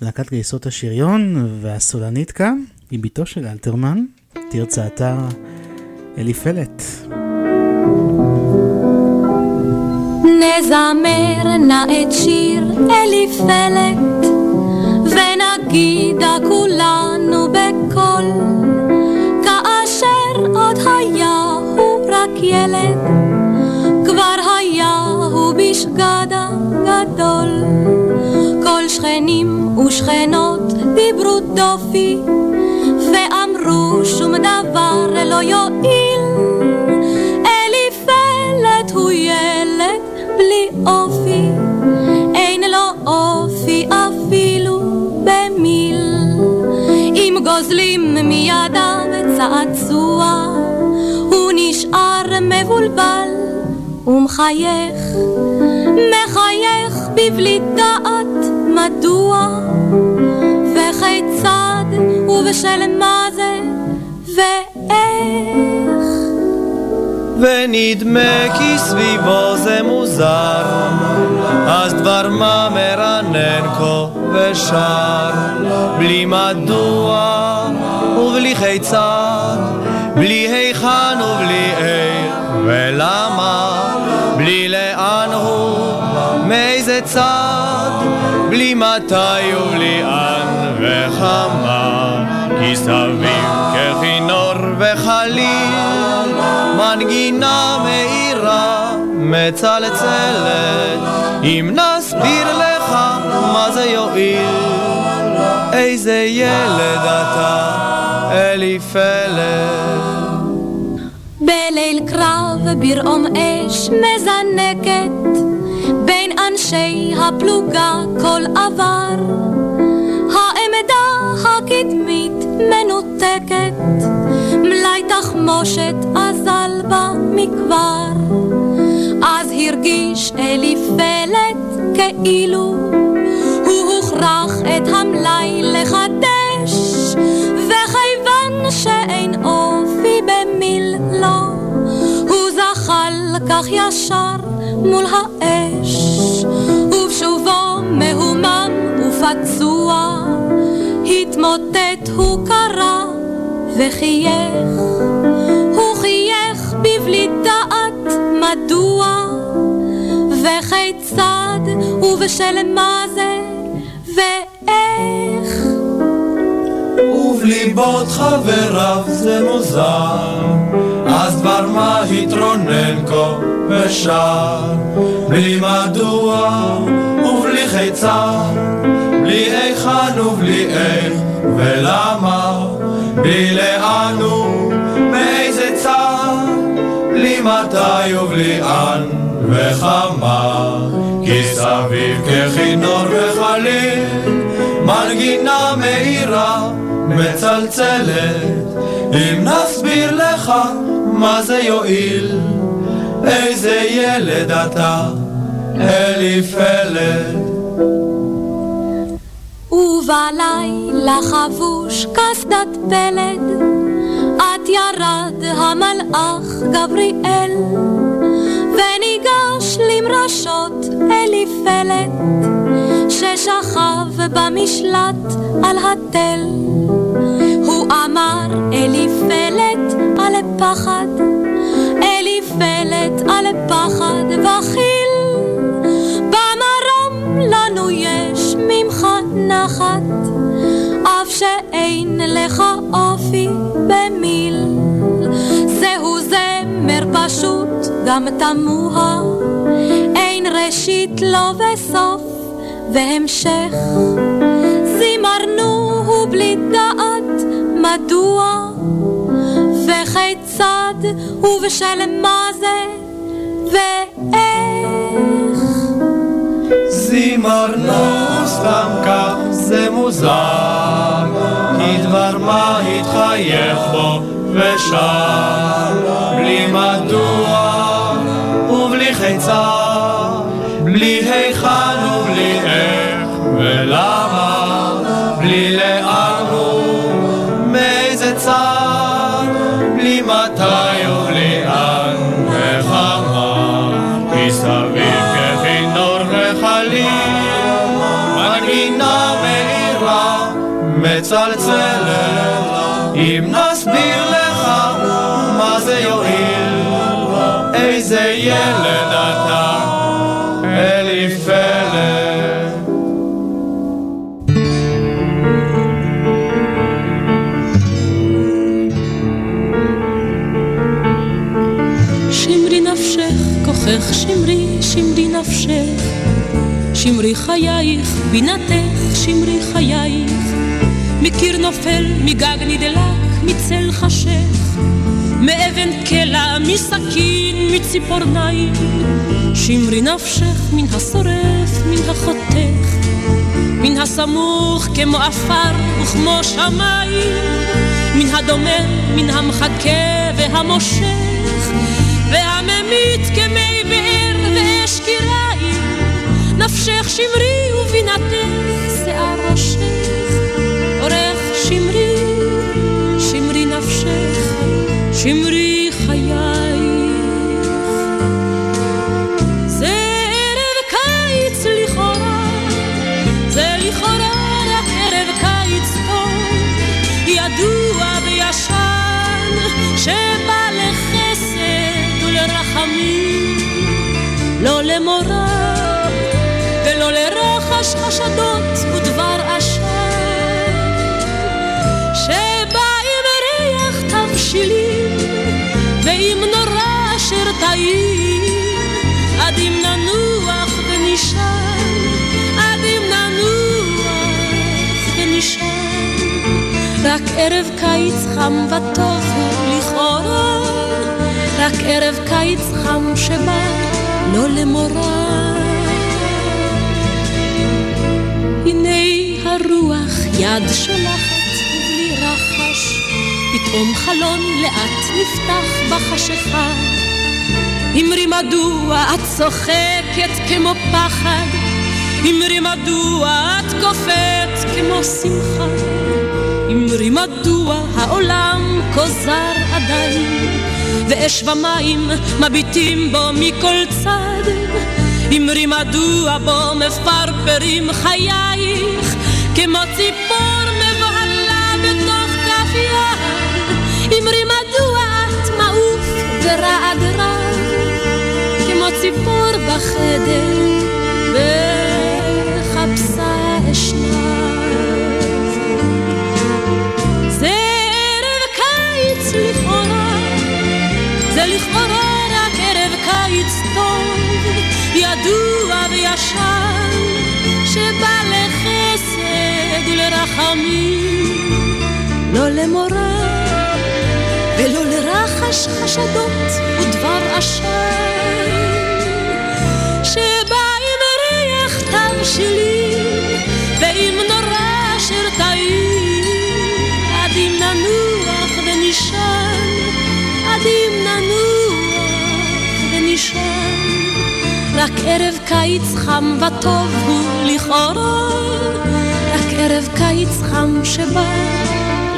להקת גייסות השריון, והסולנית כאן היא בתו של אלתרמן, תרצה אתר אליפלת. נזמר נא את שיר אליפלת, ונגידה כולנו בקול, כאשר עוד היה הוא רק ילד, כבר היה הוא בשגדה גדול. כל שכנים ושכנות דיברו דופי, ואמרו שום דבר לא יועיל. אליפלת הוא ילד בלי אופי, אין לו אופי אפילו במיל. אם גוזלים מידיו צעצוע, הוא נשאר מבולבל ומחייך, מחייך בבלי דעת מדוע, וכיצד ובשל מה זה ואיך. ונדמה כי סביבו זה מוזר, אז דבר מה מרנן כה ושר, בלי מדוע ובלי כיצד, בלי היכן ובלי איך ולמה, בלי לאן הוא, מאיזה צד, בלי מתי ובלי אן וכמה, כי סביב ככינור וחליל, מנגינה מאירה מצלצלת, אם נסביר לך מה זה יועיל, איזה ילד אתה, אליפלת. בליל קרב ברעום אש מזנקת, בין אנשי הפלוגה כל עבר. העמדה הקדמית מנותקת, מלאי תחמושת אזל בה מכבר. אז הרגיש אליפלת כאילו הוא הוכרח את המלאי לחדש, וכיוון שאין אופי במיל לו, הוא זחל כך ישר מול האש, ובשובו מהומם ופצוע, התמוטט הוא קרא וחייך, הוא חייך בבלי דעת מדוע, וכיצד ובשל מה זה ואיך. ובליבות חבריו זה מוזר. אז דבר מה התרונן כה ושר, בלי מדוע ובלי חיצה, בלי היכן ובלי איך ולמה, בלי לאן ומאיזה צד, בלי מתי ובלי אן וכמה, כי סביב ככינור וחליל, מנגינה מאירה מצלצלת, אם נסביר לך מה זה יועיל, איזה ילד אתה, אליפלת. ובלילה חבוש קסדת פלד, את ירד המלאך גבריאל, וניגש למרשות אליפלת, ששכב במשלט על התל. הוא אמר אליפלת על פחד, אליפלת על פחד וכיל, נחת, אף שאין לך אופי במיל. זהו זמר פשוט, גם תמוה, אין ראשית לו וסוף והמשך. זימרנו בלי דעת מדוע וכיצד ובשל מה זה ואיך. זימרנו סתם כך זה מוזר, כי דבר מה התחייך בו ושר, בלי מדוע ובלי חיצה, מצלצלת, אם נסביר לך מה זה יועיל, איזה ילד אתה, כוחך שמרי, שמרי נפשך. שמרי חייך, בינתך, שמרי חייך. מקיר נופל, מגג נדלק, מצל חשך. מאבן קלע, מסכין, מציפורניים. שמרי נפשך מן השורף, מן החותך. מן הסמוך כמו עפר וכמו שמיים. מן הדומם, מן המחכה והמושך. והממית כמי באר ואש קיריים. נפשך שמרי ובינתך שיער ראשך. שמרי חייך. זה ערב קיץ לכאורה, זה לכאורה רק ערב קיץ טוב, ידוע וישן, שבא לחסד ולרחמים, לא למורא ולא לרחש חשדות רק ערב קיץ חם וטוב הוא לכאורה, רק ערב קיץ חם שבא לא למורא. הנה הרוח יד שולחת ובלי רחש, פתאום חלון לאט נפתח בחשיכה. אמרי מדוע את צוחקת כמו פחד, אמרי מדוע את קופאת כמו שמחה, אמרי מדוע העולם כה זר עדיין, ואש ומים מביטים בו מכל צד. אמרי מדוע בו מפרפרים חייך, כמו ציפור חשדות ודבר עשן, שבא עם ריח טב שלי, ועם נורא אשר תאיר, עד אם ננוח ונשען, עד אם ננוח ונשען. רק ערב קיץ חם וטוב הוא לכאורה, רק ערב קיץ חם שבא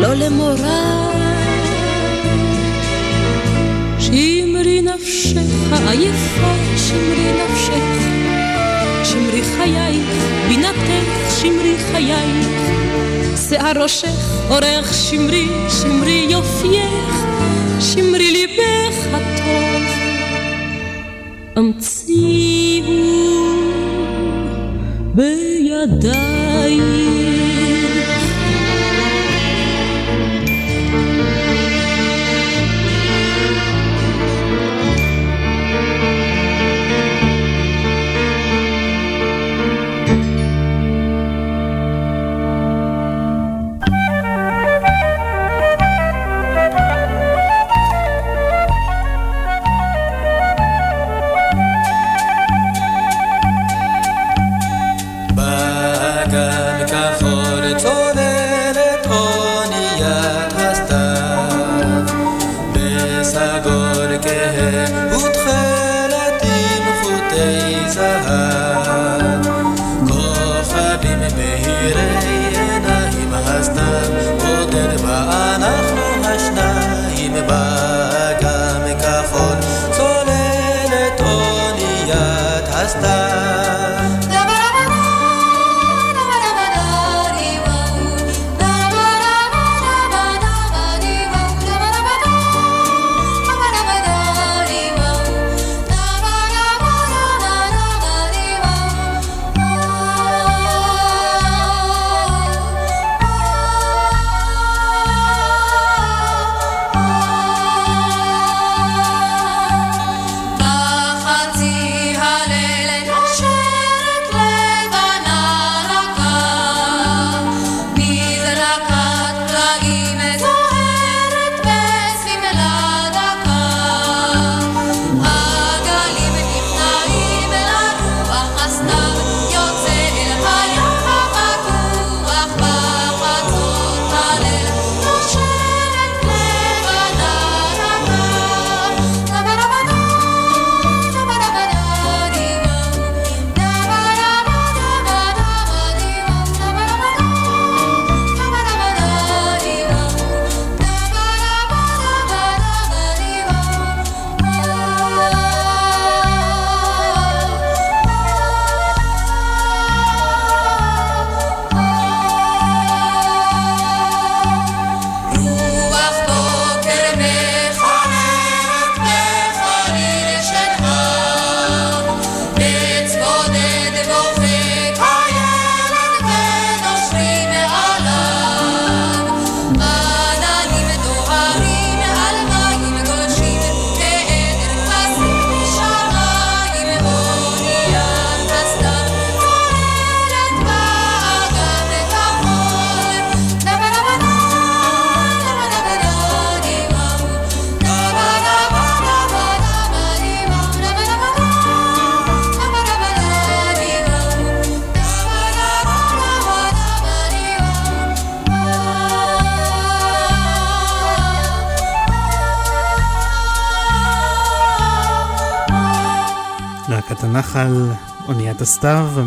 לא למורא. נפשך עייפה, שמרי נפשך, שמרי חייך, בינתך שמרי חייך, שיער ראשך אורך שמרי, שמרי יופייך, שמרי ליבך הטוב. המציאו בידייך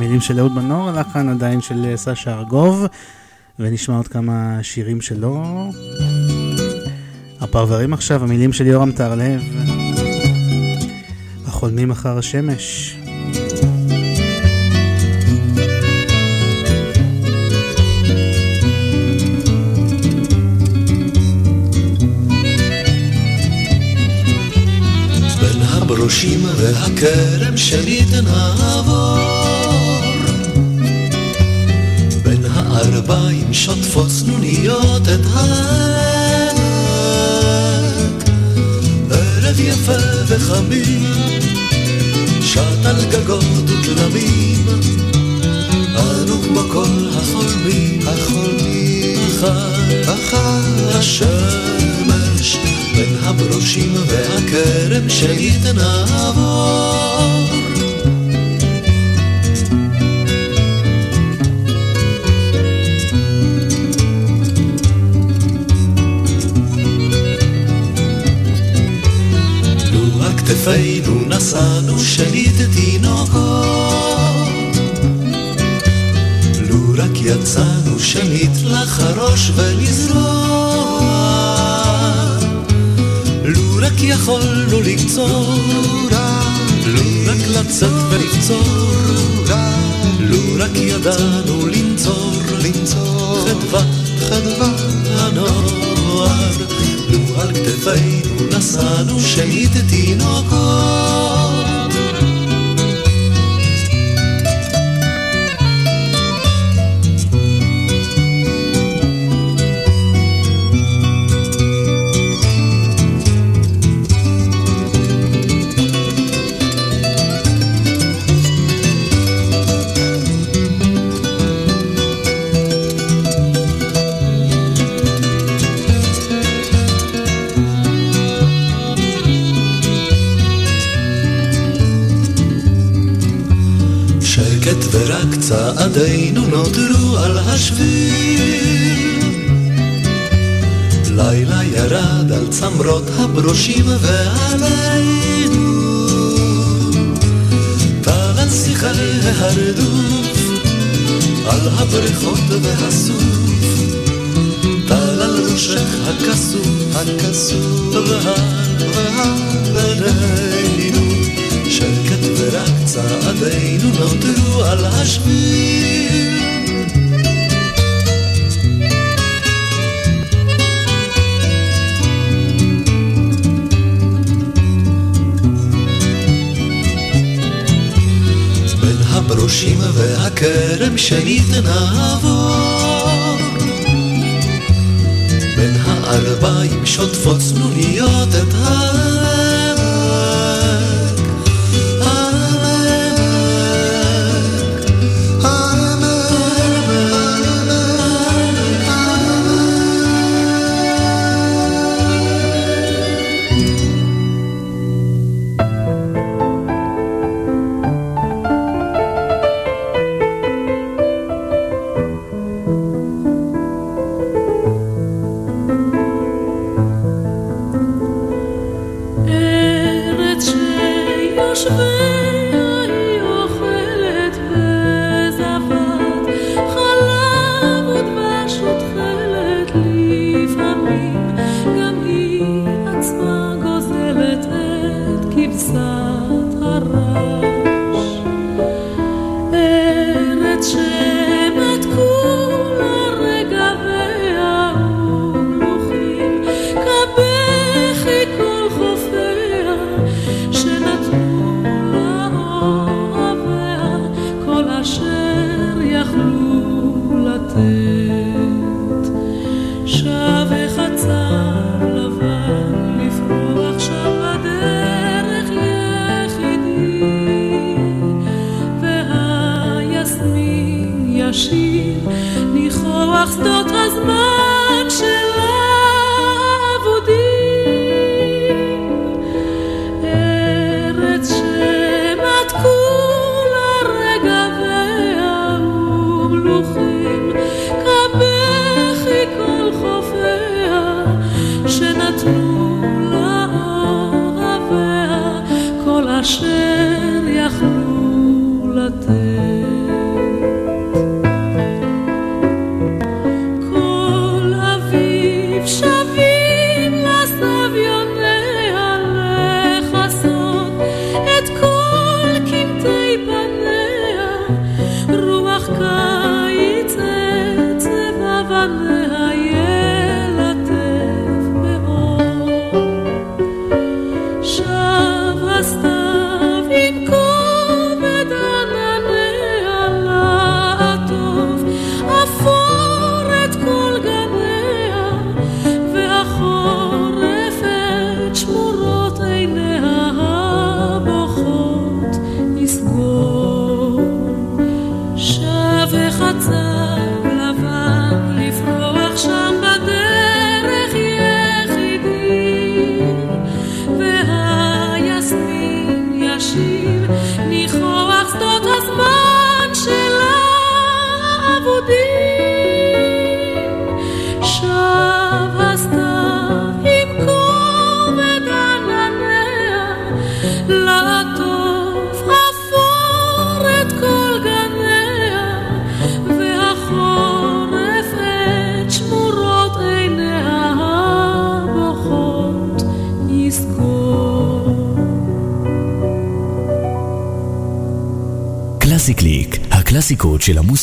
המילים של אהוד מנור, הלחן עדיין של סשה ארגוב, ונשמע עוד כמה שירים שלו. הפרברים עכשיו, המילים של יורם טהרלב, החולמים אחר השמש. הברושים והכרם שלי תנעבור הערביים שוטפות סנוניות את העמק. ערב יפה וחמים שט על גגות ותלמים אנו כמו כל החולמים החולמים אחר אחר השמש בין הברושים והכרם שלי לקצור לו רק לצאת ולקצור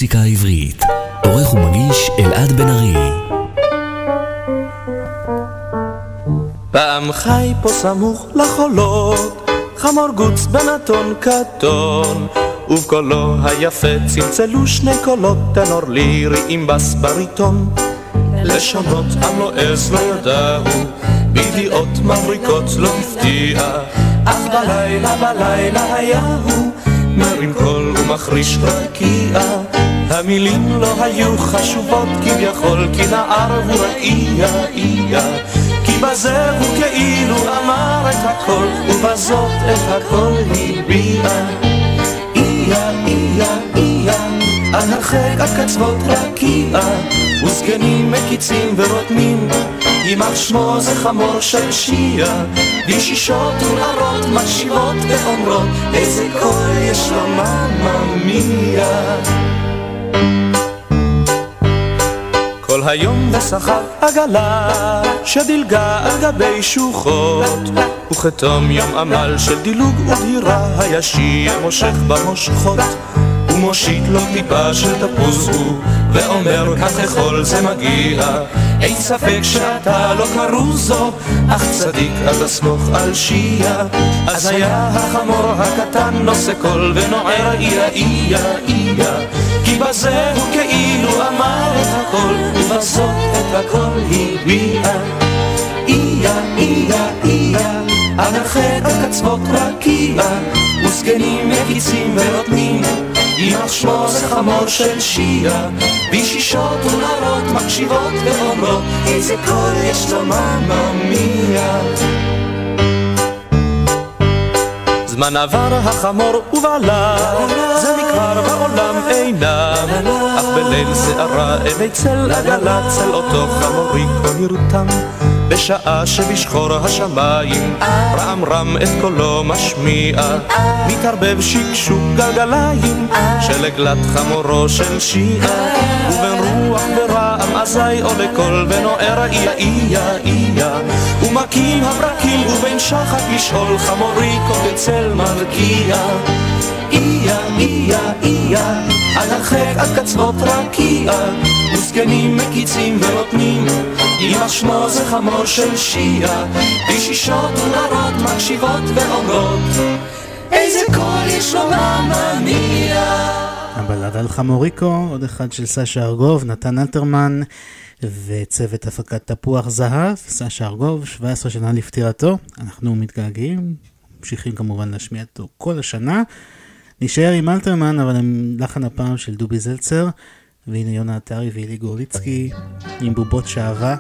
המוסיקה העברית. עורך ומגיש אלעד בן ארי. פעם חי פה סמוך לחולות, חמור גוץ בנתון קטון, ובקולו היפה צלצלו שני קולות, טנור לירי עם בס בריטון. לשונות עם לא ידעו, בידיעות מבריקות לא הפתיע, אך בלילה בלילה היה הוא מרים קול ומחריש רקיע. המילים לא היו חשובות כביכול, כי נער הוא רק איה איה. כי בזה הוא כאילו אמר את הכל, ובזאת את הכל הביע. איה איה איה, על הרחק על קצוות רקיע, וזקנים מקיצים ורוטמים, יימח שמו זה חמור של שיעה, וישישות ונערות מקשיבות ואומרות, איזה קול יש לו מממיה. כל היום ושכר עגלה שדילגה על גבי שוחות וכתום יום עמל של דילוג ודהירה הישיר מושך במושכות ומושיט לו טיפה של תפוז הוא ואומר כך לכל זה מגיע. אין ספק שאתה לא כרוזו אך צדיק אתה סמוך על שיעה אז היה החמור הקטן נושא קול ונוער איה איה איה כי בזה הוא כאילו אמר את הכל ובזאת את הכל הביע איה איה איה הרחק על קצוות רקיע וזקנים מקיצים ורותמים יימח שמו זה חמור של שיעה וישישות ונערות מקשיבות ואומרות איזה קול יש לו מממיה זמן עבר החמור ובעלה, זה בעולם אינם, אך בליל שערה אלי צל עגלה, צל אותו חמוריקו נרתם. בשעה שבשחור השמיים רם רם את קולו משמיע. מתערבב שקשוק גלגליים של עגלת חמורו של שיעה. ובין רוח ורעם אזי עולה קול ונוער איה איה איה. ומכים הברקים ובין שחק לשאול חמוריקו בצל מרקיע איה איה איה עד הרחק עד קצוות רקיע וזקנים מקיצים ונותנים יימח שמו זה חמור של שיעה. ושישות ונערות מקשיבות ואומרות איזה קול יש לו מממיה הבלד על חמוריקו, עוד אחד של סשה ארגוב, נתן אלתרמן וצוות הפקת תפוח זהב, סשה ארגוב, 17 שנה לפטירתו, אנחנו מתגעגעים, ממשיכים כמובן להשמיע אותו כל השנה. נשאר עם אלתרמן, אבל עם לחן הפעם של דובי זלצר, והנה יונה עטרי ואילי גורליצקי עם בובות שעווה.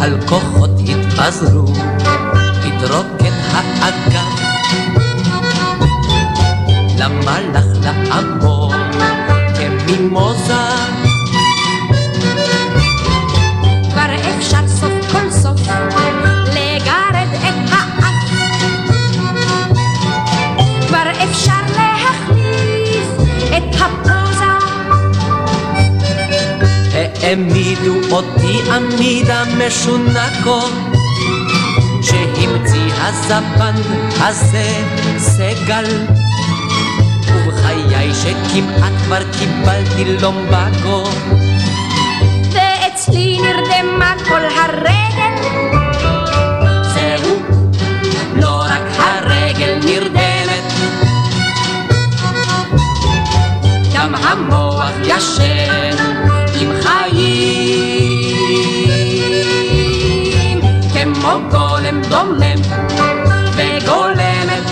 על כוחות התפזרו, התרוקן האגן. למה לך לעמוד כמימוזה? העמידו אותי עמידה משונקו שהמציא הזבן הזה סגל. ובחיי שכמעט כבר קיבלתי לומבקו. ואצלי נרדמה כל הרגל. זהו, לא רק הרגל נרדמת. גם המוח ישן עם חיים כמו גולם דומם וגולמת.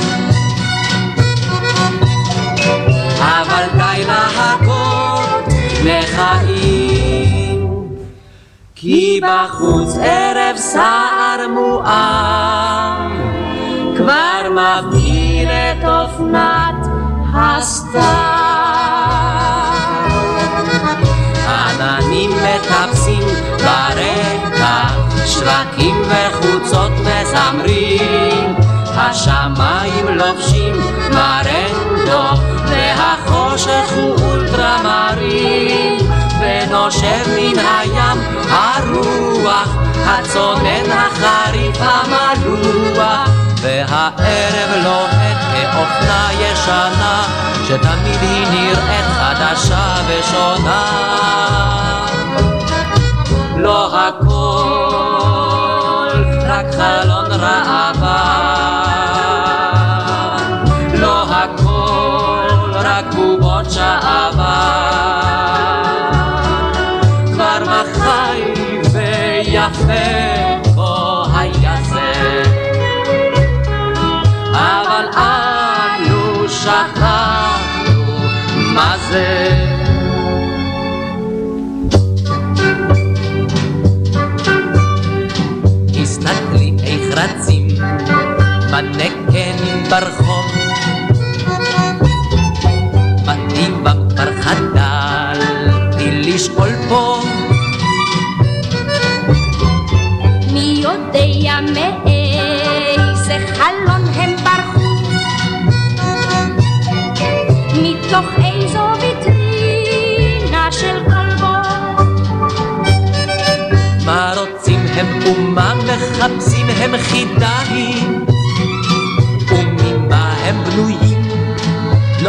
אבל די להכות לחיים כי בחוץ ערב סער מואר. כבר מבהיל את אופנת הסתיו מטפסים ברקע שרקים וחוצות מזמרים. השמיים לובשים מרנדו והחושך הוא אולטרמרים. ונושב מן הים הרוח הצונן החריף המלוח. והערב לוהט כאופנה ישנה, שתמיד היא נראית חדשה ושונה. לא הכל רק חלון ברחוב בתים כבר חדלתי לשאול פה מי יודע מאיזה חלון הם ברחו מתוך איזו ויטרינה של כלבו. מה רוצים הם ומה מחפשים הם חידה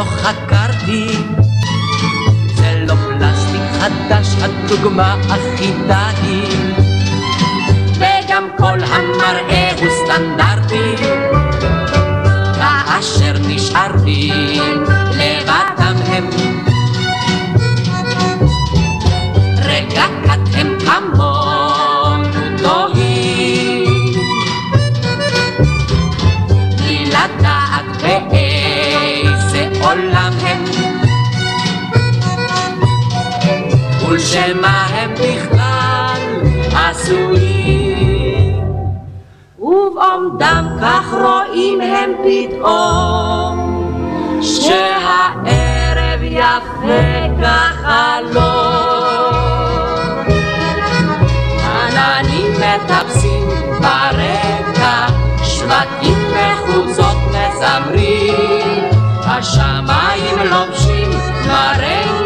חקרתי. זה לא פלסטיק חדש הדוגמה אחידה היא וגם כל המראה הוא סטנדרטי. כאשר נשארתי לבדם הם. רגע קט הם כמונו ולשמה הם בכלל עשויים ובעומדם כך רואים הם פתאום שהערב יפה כחלום. עננים מטפסים ברקע, שבטים וחוצות מזמרים, השמיים לובשים מרנגו,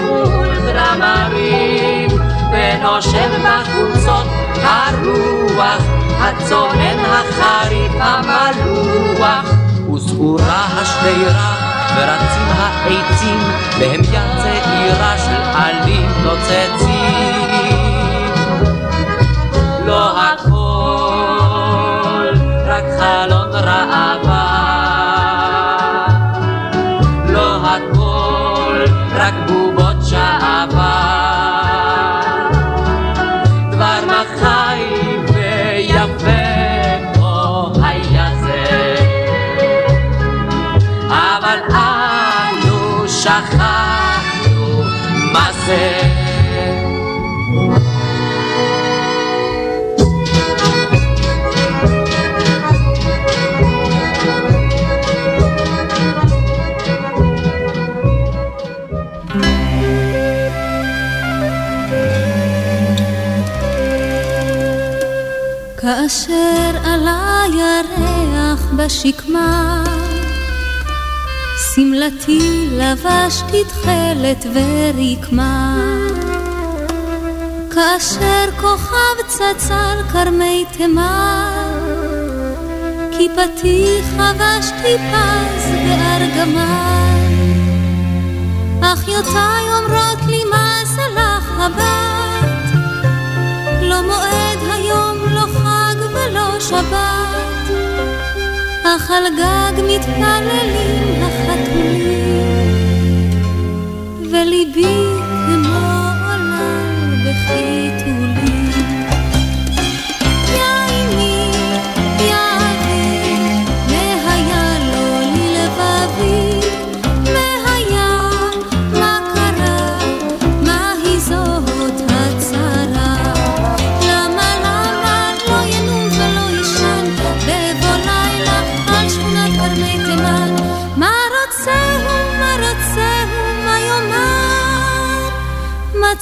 מול דרמרים, ונושב בחוצות הרוח, הצונן החריף המלוח. וסעורה השדרה ורצים העצים בהמיית צעירה של עלים נוצצים לא הכל רק חלון ראווה ירח בשקמה. שמלתי לבשתי תכלת ורקמה. כאשר כוכב על כרמי תימן כיפתי חבשתי פז בארגמן אחיותיי אומרות לי מה זה לך הבת? לא מועד היום, לא חג ולא שבת אך על גג מתפללים החתולים, וליבי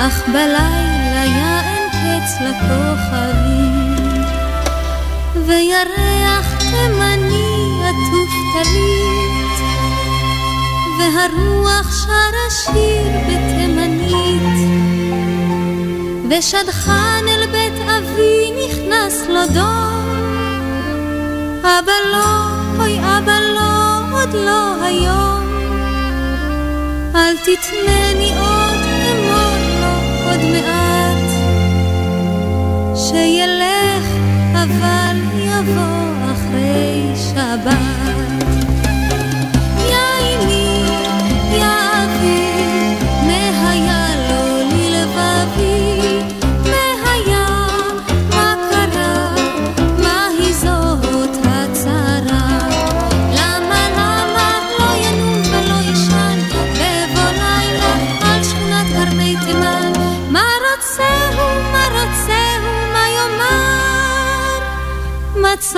אך בלילה יען קץ לכוכבים, וירח תימני עטוף טלית, והרוח שרה שיר בתימנית, ושדכן אל בית אבי נכנס לו דום, אבא לא, אוי אבא לא, עוד לא היום. אל תתנני עוד, שילך, אבל יבוא אחרי שבת.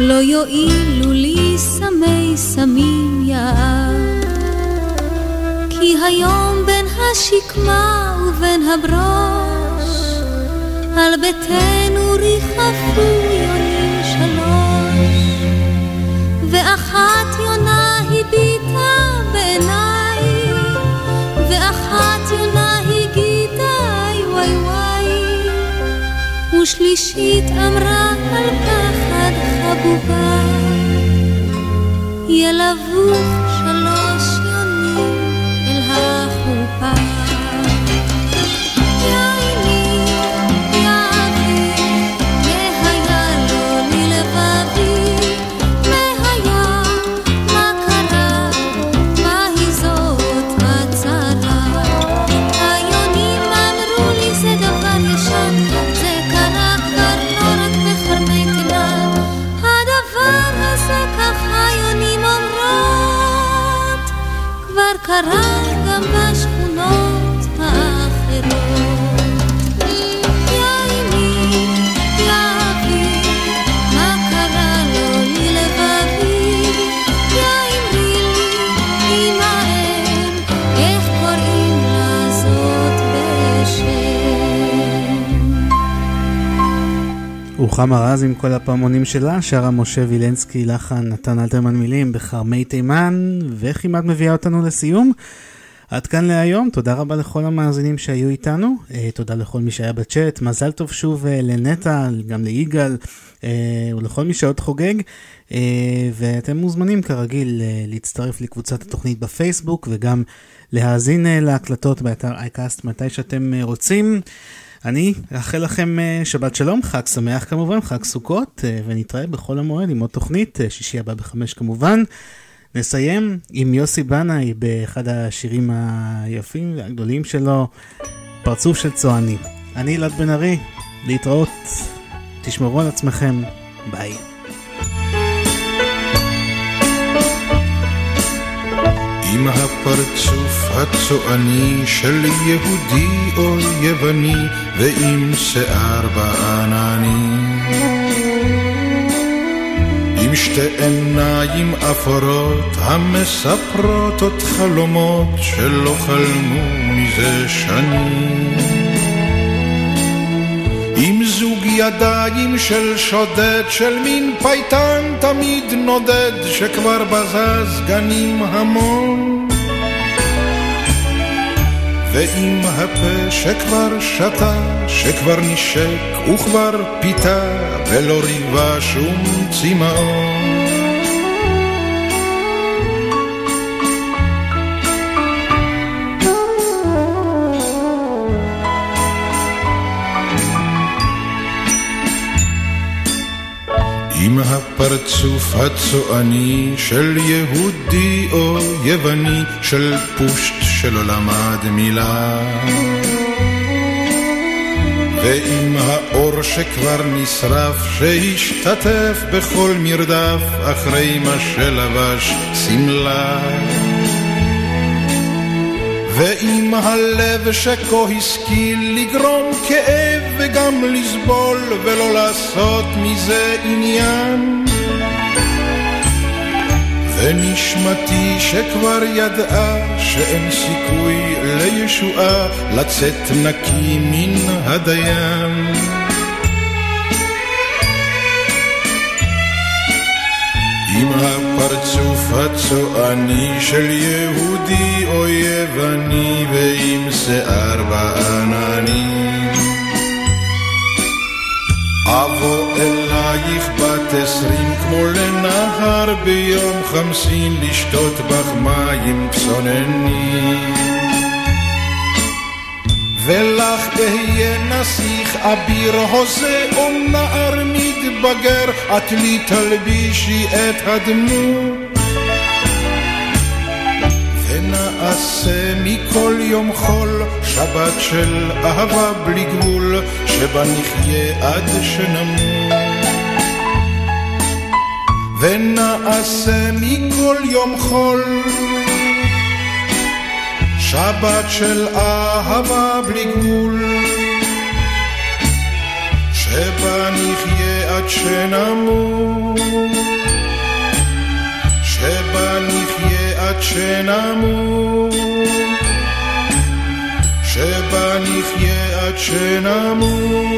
לא יועילו לי סמי סמים יער. כי היום בין השקמה ובין הברוש, על ביתנו ריחפו יונים שלוש, ואחת יונה הביטה בעיניי, ואחת יונה הגידה וואי וואי, ושלישית אמרה על פחד חבובה, ילבו כבר רוחמה רז עם כל הפעמונים שלה, שרה משה וילנסקי, לחן נתן אלתרמן מילים בכרמי תימן, וכמעט מביאה אותנו לסיום. עד כאן להיום, תודה רבה לכל המאזינים שהיו איתנו, אה, תודה לכל מי שהיה בצ'אט, מזל טוב שוב אה, לנטע, גם ליגאל אה, ולכל מי שעוד חוגג, ואתם מוזמנים כרגיל להצטרף לקבוצת התוכנית בפייסבוק וגם להאזין להקלטות באתר אייקאסט מתי שאתם רוצים. אני אאחל לכם אה, שבת שלום, חג שמח כמובן, חג סוכות, אה, ונתראה בחול המועד עם עוד תוכנית, אה, שישי הבא בחמש כמובן. נסיים עם יוסי בנאי באחד השירים היפים והגדולים שלו, פרצוף של צועני. אני אלעד בן ארי, להתראות, תשמרו על עצמכם, ביי. עם הפרצוף הצועני של יהודי או יווני ועם שיער בעננים עם שתי עיניים אפורות המספרות עוד חלומות שלא חלמו מזה שנים עם זוג ידיים של שודד, של מין פייטן תמיד נודד, שכבר בזז גנים המון. ועם הפה שכבר שתה, שכבר נשק וכבר פיתה, ולא ריבה שום צמאון. עם הפ... הפרצוף הצועני של יהודי או יווני, של פושט שלא למד מילה. ועם האור שכבר נשרף, שהשתתף בכל מרדף, אחרי מה שלבש שמלה. ועם הלב שכה השכיל לגרום כאב וגם לסבול ולא לעשות מזה עניין. ונשמתי שכבר ידעה שאין סיכוי לישועה לצאת נקי מן הדיין. עם הפרצוף הצועני של יהודי או יווני ועם שיער בעננים. אבוא אלייך בת עשרים כמו לנהר ביום חמסין לשתות בך מים צוננים. ולך אהיה נסיך אביר הוזה או נער מתבגר, את לי תלבישי את הדמות. ונעשה מכל יום חול שבת של אהבה בלי גבול, שבה נחיה עד שנמות. ונעשה מכל יום חול שבת של אהבה בלי גבול, שבה נחיה עד שנמות, שבה נחיה עד שנמות, שבה נחיה עד שנמות.